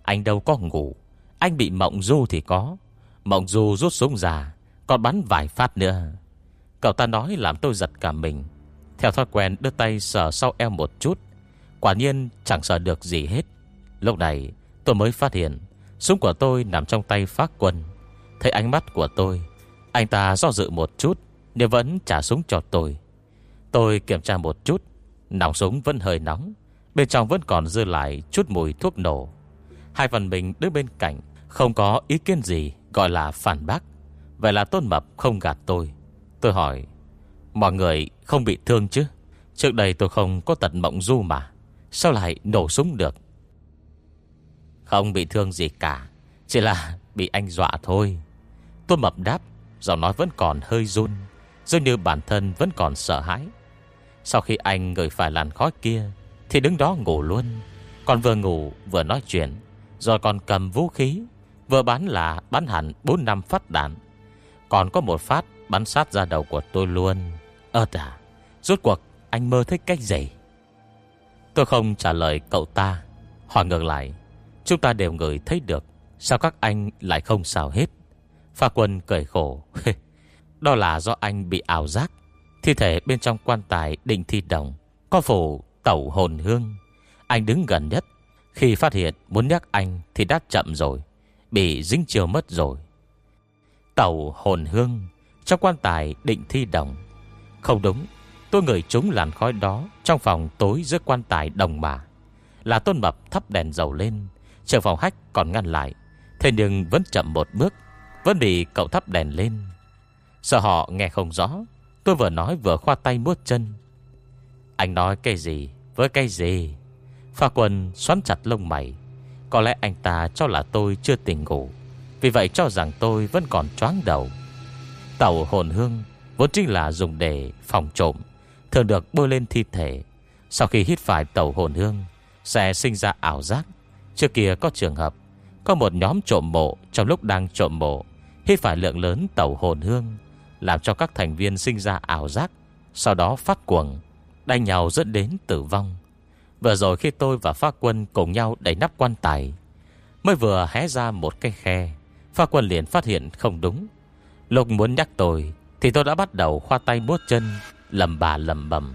Anh đâu có ngủ. Anh bị mộng du thì có. Mộng du rút súng ra, Còn bắn vài phát nữa. Cậu ta nói làm tôi giật cả mình. Theo thói quen, đưa tay sờ sau eo một chút. Quả nhiên chẳng sợ được gì hết. Lúc này, Tôi mới phát hiện Súng của tôi nằm trong tay phát quân. Thấy ánh mắt của tôi, Anh ta do dự một chút, Nhưng vẫn trả súng cho tôi. Tôi kiểm tra một chút, Nòng súng vẫn hơi nóng, Bên trong vẫn còn dư lại chút mùi thuốc nổ. Hai phần mình đứng bên cạnh, Không có ý kiến gì Gọi là phản bác. Vậy là Tôn Mập không gạt tôi. Tôi hỏi, Mọi người không bị thương chứ? Trước đây tôi không có tận mộng du mà, Sao lại nổ súng được? Không bị thương gì cả, Chỉ là bị anh dọa thôi. Tôi Mập đáp, Giọng nói vẫn còn hơi run, Dường như bản thân vẫn còn sợ hãi. Sau khi anh ngửi phải làn khói kia, Thì đứng đó ngủ luôn. Còn vừa ngủ, vừa nói chuyện, Rồi còn cầm vũ khí, Vừa bắn là bắn hẳn 4 năm phát đạn. Còn có một phát bắn sát ra đầu của tôi luôn. Ơ à Rốt cuộc anh mơ thấy cách gì? Tôi không trả lời cậu ta, Hỏi ngược lại. Chúng ta đều ngửi thấy được Sao các anh lại không sao hết. Pha quân cười khổ. Đó là do anh bị ảo giác. Thi thể bên trong quan tài định thi đồng, Có phủ tẩu hồn hương. Anh đứng gần nhất. Khi phát hiện muốn nhắc anh Thì đã chậm rồi, Bị dính chiều mất rồi. Tẩu hồn hương, Trong quan tài định thi đồng. Không đúng, Tôi ngửi chúng làn khói đó Trong phòng tối giữa quan tài đồng mà. Là tôn mập thắp đèn dầu lên Chờ phòng hách còn ngăn lại. Thế nhưng vẫn chậm một bước, Vẫn bị cậu thắp đèn lên. Sợ họ nghe không rõ, Tôi vừa nói vừa khoa tay muốt chân. Anh nói cái gì Với cái gì? Pha quân xoắn chặt lông mày. Có lẽ anh ta cho là tôi chưa tỉnh ngủ, Vì vậy cho rằng tôi vẫn còn choáng đầu. Tàu hồn hương Vốn chính là dùng để phòng trộm, Thường được bôi lên thi thể. Sau khi hít phải tàu hồn hương, Sẽ sinh ra ảo giác. Trước kia có trường hợp, Có một nhóm trộm mộ Trong lúc đang trộm mộ Hít phải lượng lớn tàu hồn hương, Làm cho các thành viên sinh ra ảo giác, Sau đó phát cuồng, Đánh nhau dẫn đến tử vong. Vừa rồi khi tôi và Phá Quân cùng nhau đẩy nắp quan tài, Mới vừa hé ra một cái khe, Phá Quân liền phát hiện không đúng. Lục muốn nhắc tôi, Thì tôi đã bắt đầu khoa tay bốt chân, lầm bà lầm bầm.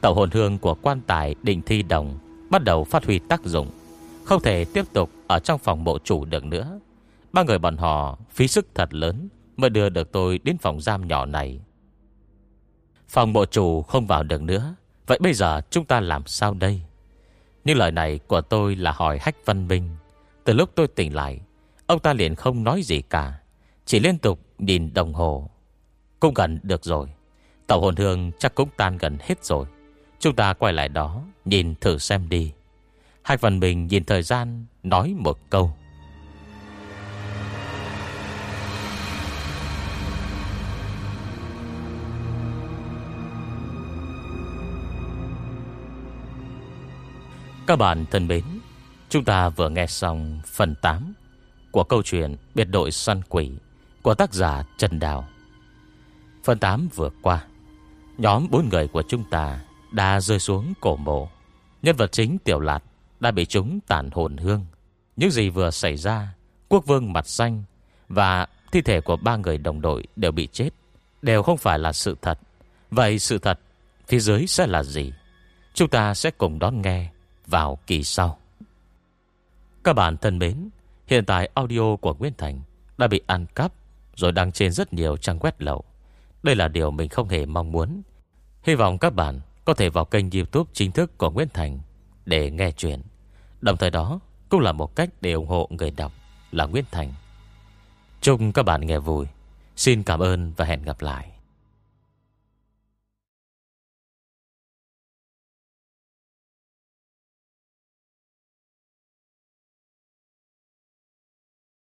Tàu hồn hương của quan tài định thi đồng, Bắt đầu phát huy tác dụng. Không thể tiếp tục ở trong phòng mộ chủ được nữa. Ba người bọn họ phí sức thật lớn Mới đưa được tôi đến phòng giam nhỏ này. Phòng mộ chủ không vào được nữa. Vậy bây giờ chúng ta làm sao đây? Như lời này của tôi là hỏi Hách Văn Minh. Từ lúc tôi tỉnh lại, Ông ta liền không nói gì cả. Chỉ liên tục nhìn đồng hồ. Cũng gần được rồi. Tàu hồn hương chắc cũng tan gần hết rồi. Chúng ta quay lại đó, Nhìn thử xem đi. Hai phần mình nhìn thời gian, Nói một câu. Các bạn thân mến, Chúng ta vừa nghe xong phần 8 Của câu chuyện Biệt đội săn quỷ Của tác giả Trần Đào. Phần 8 vừa qua, Nhóm bốn người của chúng ta Đã rơi xuống cổ mộ. Nhân vật chính Tiểu Lạt đã bị chúng tàn hồn hương. Những gì vừa xảy ra, Quốc vương mặt xanh Và thi thể của ba người đồng đội đều bị chết, Đều không phải là sự thật. Vậy sự thật Phía dưới sẽ là gì? Chúng ta sẽ cùng đón nghe Vào kỳ sau. Các bạn thân mến, Hiện tại audio của Nguyễn Thành Đã bị ăn cắp Rồi đăng trên rất nhiều trang web lậu. Đây là điều mình không hề mong muốn. Hy vọng các bạn có thể vào kênh youtube chính thức của Nguyễn Thành để nghe chuyện. Đồng thời đó cũng là một cách để ủng hộ người đọc là Nguyễn Thành. Chúc các bạn nghe vui. Xin cảm ơn và hẹn gặp lại.